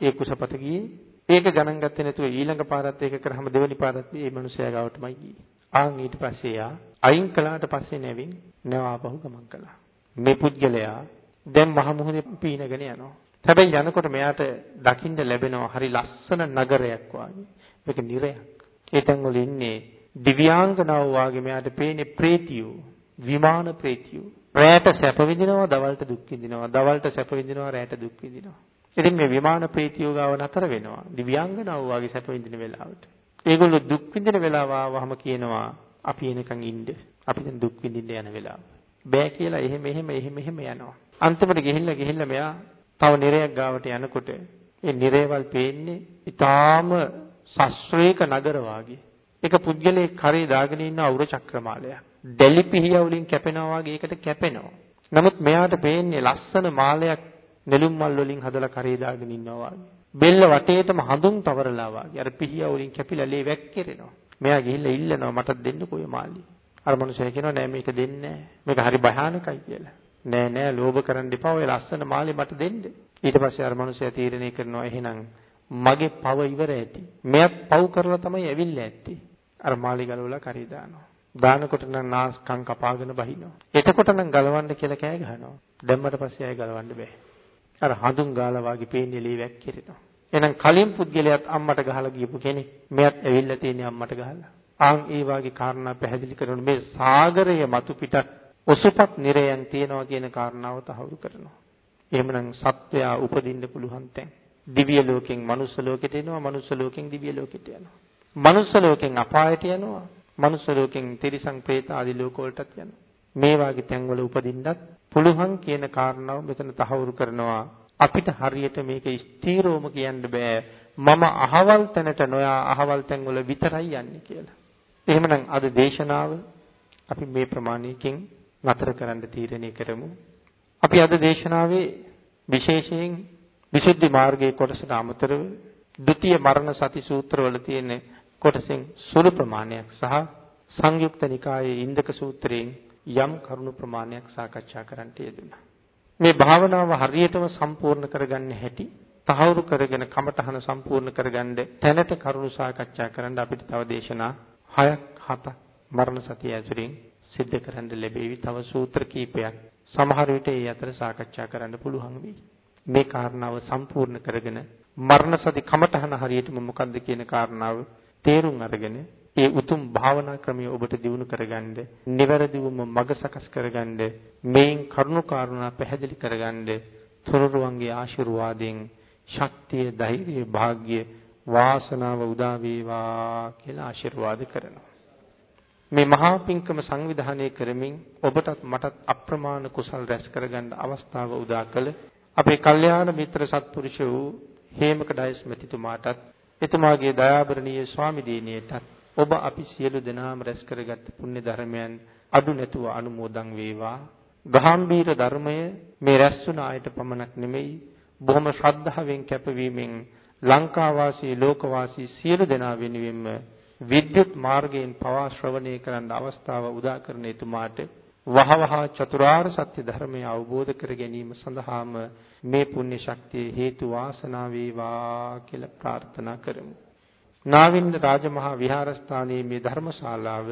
Speaker 1: ඒ කුසපත ගියේ. ඒක ගණන් ගත්තේ නැතුව ඊළඟ පාරත් ඒක කරාම දෙවෙනි පාරත් මේ මිනිසයා ගාවටමයි ගියේ. ආන් ඊට පස්සේ යා අයින් කළාට පස්සේ නැවින් නැවාපහු ගමන් කළා. මේ පුද්ගලයා දැන් මහ මුහුදේ පීනගෙන යනවා. හැබැයි යනකොට මෙයාට දකින්න ලැබෙනවා හරි ලස්සන නගරයක් වගේ. මේක නිරයක්. ඒ තැන් වල ඉන්නේ දිව්‍යාංගනාව වාගේ මෙයාට පේන්නේ ප්‍රේතියෝ විමාන ප්‍රේතියෝ රැයට සැප විඳිනවා දවල්ට දුක් විඳිනවා. දවල්ට සැප විඳිනවා රැයට දුක් විඳිනවා. ඉතින් මේ විමාන ප්‍රේතියෝ ගාව නතර වෙනවා. දිව්‍යාංගනාව වාගේ සැප විඳින වෙලාවට. ඒගොල්ලෝ දුක් විඳින වෙලාව ආවම කියනවා අපි එනකන් ඉන්න. අපි දැන් දුක් විඳින්න යන වෙලාව. බෑ කියලා එහෙම එහෙම එහෙම එහෙම යනවා. අන්තිමට ගිහිල්ලා ගිහිල්ලා මෙයා තව නිරයක් ගාවට යනකොට ඒ නිරේවල් පේන්නේ ඊටාම ශාස්ත්‍රීය නගර වාගේ. එක පුද්ගලයෙක් කරේ දාගෙන ඉන්න අවුර චක්‍රමාලයක්. දැලි පිහිය වලින් කැපෙනවා වගේ ඒකට කැපෙනවා. නමුත් මෙයාට පේන්නේ ලස්සන මාලයක් නෙළුම් මල් වලින් හදලා කරේ දාගෙන ඉන්නවා වගේ. බෙල්ල වටේටම හඳුන් තවරලා වගේ. අර පිහිය වලින් කැපිලා ලේ වැක්කිරෙනවා. මෙයා ගිහිල්ලා ඉල්ලනවා මට දෙන්න කොයි මාළි. අර මනුස්සයා කියනවා නෑ මේක දෙන්නේ නෑ. මේක හරි භයානකයි කියලා. නෑ නෑ ලෝභ කරන්න එපා. ඔය ලස්සන මාළේ මට දෙන්න. ඊට පස්සේ අර මනුස්සයා තීරණය කරනවා එහෙනම් මගේ පව ඉවර ඇති. මෙයත් පව් කරලා තමයි ඇවිල්ලා ඇත්තේ. අර මාළි ගලවලා කරේ දානවා. දානකොට නම් නාස්කම් කපාගෙන බහිනවා. එතකොට නම් ගලවන්න කියලා කෑ ගහනවා. දැම්මට පස්සේ ආය ගලවන්න බෑ. අර හඳුන් ගාලා වගේ පේන්නේ ලී වැක්කිරෙනවා. එහෙනම් කලින් පුද්ගලයාත් අම්මට ගහලා ගියපු කෙනෙක්. මෙයත් ඇවිල්ලා තියෙන්නේ අම්මට ගහලා. ආන් ඒ වාගේ කාරණා පැහැදිලි කරන මේ සාගරයේ මතු පිටක් ඔසුපත් නිරයන් තියනවා කියන කාරණාව තහවුරු කරනවා. එහෙමනම් සත්වයා උපදින්න පුළුවන් තැන්. දිව්‍ය ලෝකෙන් මනුස්ස ලෝකෙට එනවා, මනුස්ස ලෝකෙන් දිව්‍ය ලෝකෙට යනවා. මනුස්ස ලෝකෙන් අපායට යනවා. මනුෂ්‍ය ලෝකෙන් තිරිසන් പ്രേත ආදී ලෝක වලටත් යනවා. මේ වාගේ තැන්වල උපදින්නත් පුළුවන් කියන කාරණාව මෙතන තහවුරු කරනවා. අපිට හරියට මේක ස්ථීරවම කියන්න බෑ. මම අහවල් තැනට නොයා අහවල් තැන්වල විතරයි යන්නේ කියලා. එහෙමනම් අද දේශනාව අපි මේ ප්‍රමාණයකින් නතර කරන්න තීරණය කරමු. අපි අද දේශනාවේ විශේෂයෙන් විසුද්ධි මාර්ගයේ කොටසට අමතරව ද්විතීයි මරණ සති සූත්‍රවල තියෙන කොටසෙන් සුළු ප්‍රමාණයක් සහ සංයුක්ත නිකායේ ඉන්දක සූත්‍රයෙන් යම් කරුණු ප්‍රමාණයක් සාකච්ඡා කරන්නට යෙදුණා. මේ භාවනාව හරියටම සම්පූර්ණ කරගන්න හැටි තහවුරු කරගෙන කමඨහන සම්පූර්ණ කරගන්න තැනට කරුණු සාකච්ඡා කරන්න අපිට තව දේශනා 6ක් 7ක් මරණ සතිය ඇසුරින් සිද්ධ කරන්න ලැබෙවි. තව සූත්‍ර කීපයක් සමහර විට ඒ අතර සාකච්ඡා කරන්න පුළුවන් වෙයි. මේ කාරණාව සම්පූර්ණ කරගෙන මරණ සති කමඨහන හරියටම මොකද්ද කියන කාරණාව තේරුම් අරගෙන ඒ උතුම් භාවනා ක්‍රමය ඔබට දිනු කරගන්න, නිවැරදිවම මඟ සකස් කරගන්න, මේන් කරුණු කාරණා පැහැදිලි කරගන්න තුනුරුවන්ගේ ආශිර්වාදයෙන් ශක්තිය, ධෛර්යය, වාග්ය, වාසනාව උදා වේවා කියලා ආශිර්වාද කරනවා. මේ මහා පිංකම සංවිධානය කරමින් ඔබටත් මටත් අප්‍රමාණ කුසල් රැස් කරගන්න අවස්ථාව උදා කළ අපේ කල්යාණ මිත්‍ර සත්පුරුෂ වූ හේමකඩයිස් මැතිතුමාටත් එතුමාගේ දයාබරණීය ස්වාමි දිනියටත් ඔබ අපි සියලු දෙනාම රැස් කරගත් පුණ්‍ය ධර්මයන් අඩු නැතුව අනුමෝදන් වේවා. ගාම්භීර ධර්මය මේ රැස්ුණ ආයත පමණක් නෙමෙයි බොහොම ශ්‍රද්ධාවෙන් කැපවීමෙන් ලංකා වාසී ලෝක වාසී සියලු දෙනා වෙනුවෙන්ම විද්‍යුත් මාර්ගයෙන් පවා ශ්‍රවණය කරන්න අවස්ථාව උදා කරන එතුමාට වහවහ චතුරාර්ය සත්‍ය ධර්මය අවබෝධ කර ගැනීම සඳහාම මේ පුණ්‍ය ශක්තිය හේතු වාසනා වේවා කියලා ප්‍රාර්ථනා කරමු. නාවින්ද රාජමහා විහාරස්ථානයේ මේ ධර්මශාලාව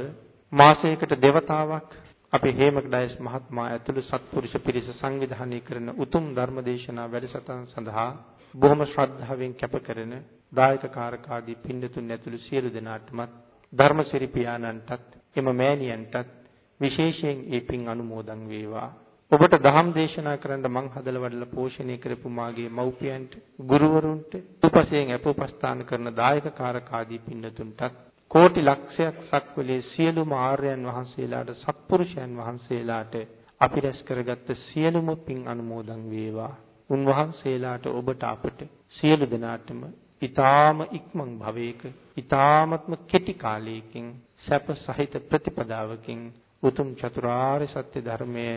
Speaker 1: මාසයකට දෙවතාවක් අපේ හේමකඩයස් මහත්මයා ඇතුළු සත්පුරුෂ පිරිස සංවිධානය කරන උතුම් ධර්මදේශනා වැඩසටහන සඳහා බොහොම ශ්‍රද්ධාවෙන් කැප කරන දායක කාරකාදී පින්තුන් ඇතුළු සියලු දෙනාටමත් ධර්මසිරි පියාණන්ටත් එම මෑණියන්ටත් විශේෂයෙන් ඒ පින් අනුමෝදන් වේවා. ඔබට දහම් දේශනා කරන්න මං හදලා වඩලා පෝෂණය කරපු මාගේ මව්පියන්ට, ගුරුවරුන්ට, උපසයෙන් අපෝපස්ථාන කරන දායක කාරකාදී පින්තුන්ටත් කෝටි ලක්ෂයක් සක්වලේ සියලුම ආර්යයන් වහන්සේලාට සත්පුරුෂයන් වහන්සේලාට අපි රැස් කරගත්ත සියලුම පින් අනුමෝදන් වේවා. උන්වහන්සේලාට ඔබට අපට සියලු දෙනාටම ඊ타ම ඉක්මන් භවයක ඊ타මත්ම කෙටි කාලයකින් සැප සහිත ප්‍රතිපදාවකින් උතුම් චතුරාර්ය සත්‍ය ධර්මය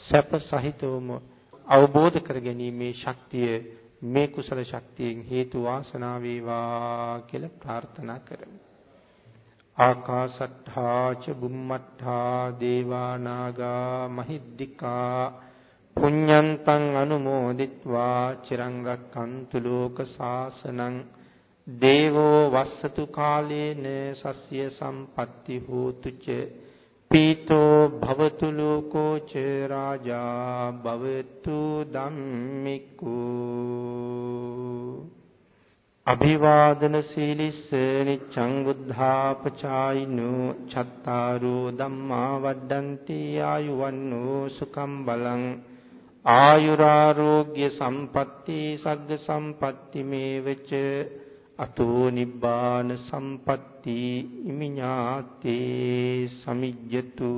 Speaker 1: සැප සහිතවම අවබෝධ කරගැනීමේ ශක්තිය මේ කුසල ශක්තියෙන් හේතු වාසනා වේවා කියලා ප්‍රාර්ථනා කරමු. ආකාසට්ඨා ච බුම්මට්ඨා දේවා නාග මහිද්దికා පුඤ්ඤන්තං අනුමෝදිත්වා චිරං රක්칸තු ලෝක සාසනං දේවෝ වස්සතු කාලේන සස්්‍ය සම්පatti හෝතු ච පීතෝ භවතු ලෝකෝ ච රාජා භවතු ධම්මිකෝ අභිවාදන සීලිස්ස නිච්ඡං බුද්ධාපචායිනෝ චත්තාරෝ ධම්මා වඩ්ඩಂತಿ ආයුවන්නෝ සුඛම් බලං ආයුරාෝග්‍ය සම්පatti සග්ග සම්පatti මේවච අතෝ නිබ්බාන සම්පatti ඥාති ඉමිඥාතේ සමිජ්ජතු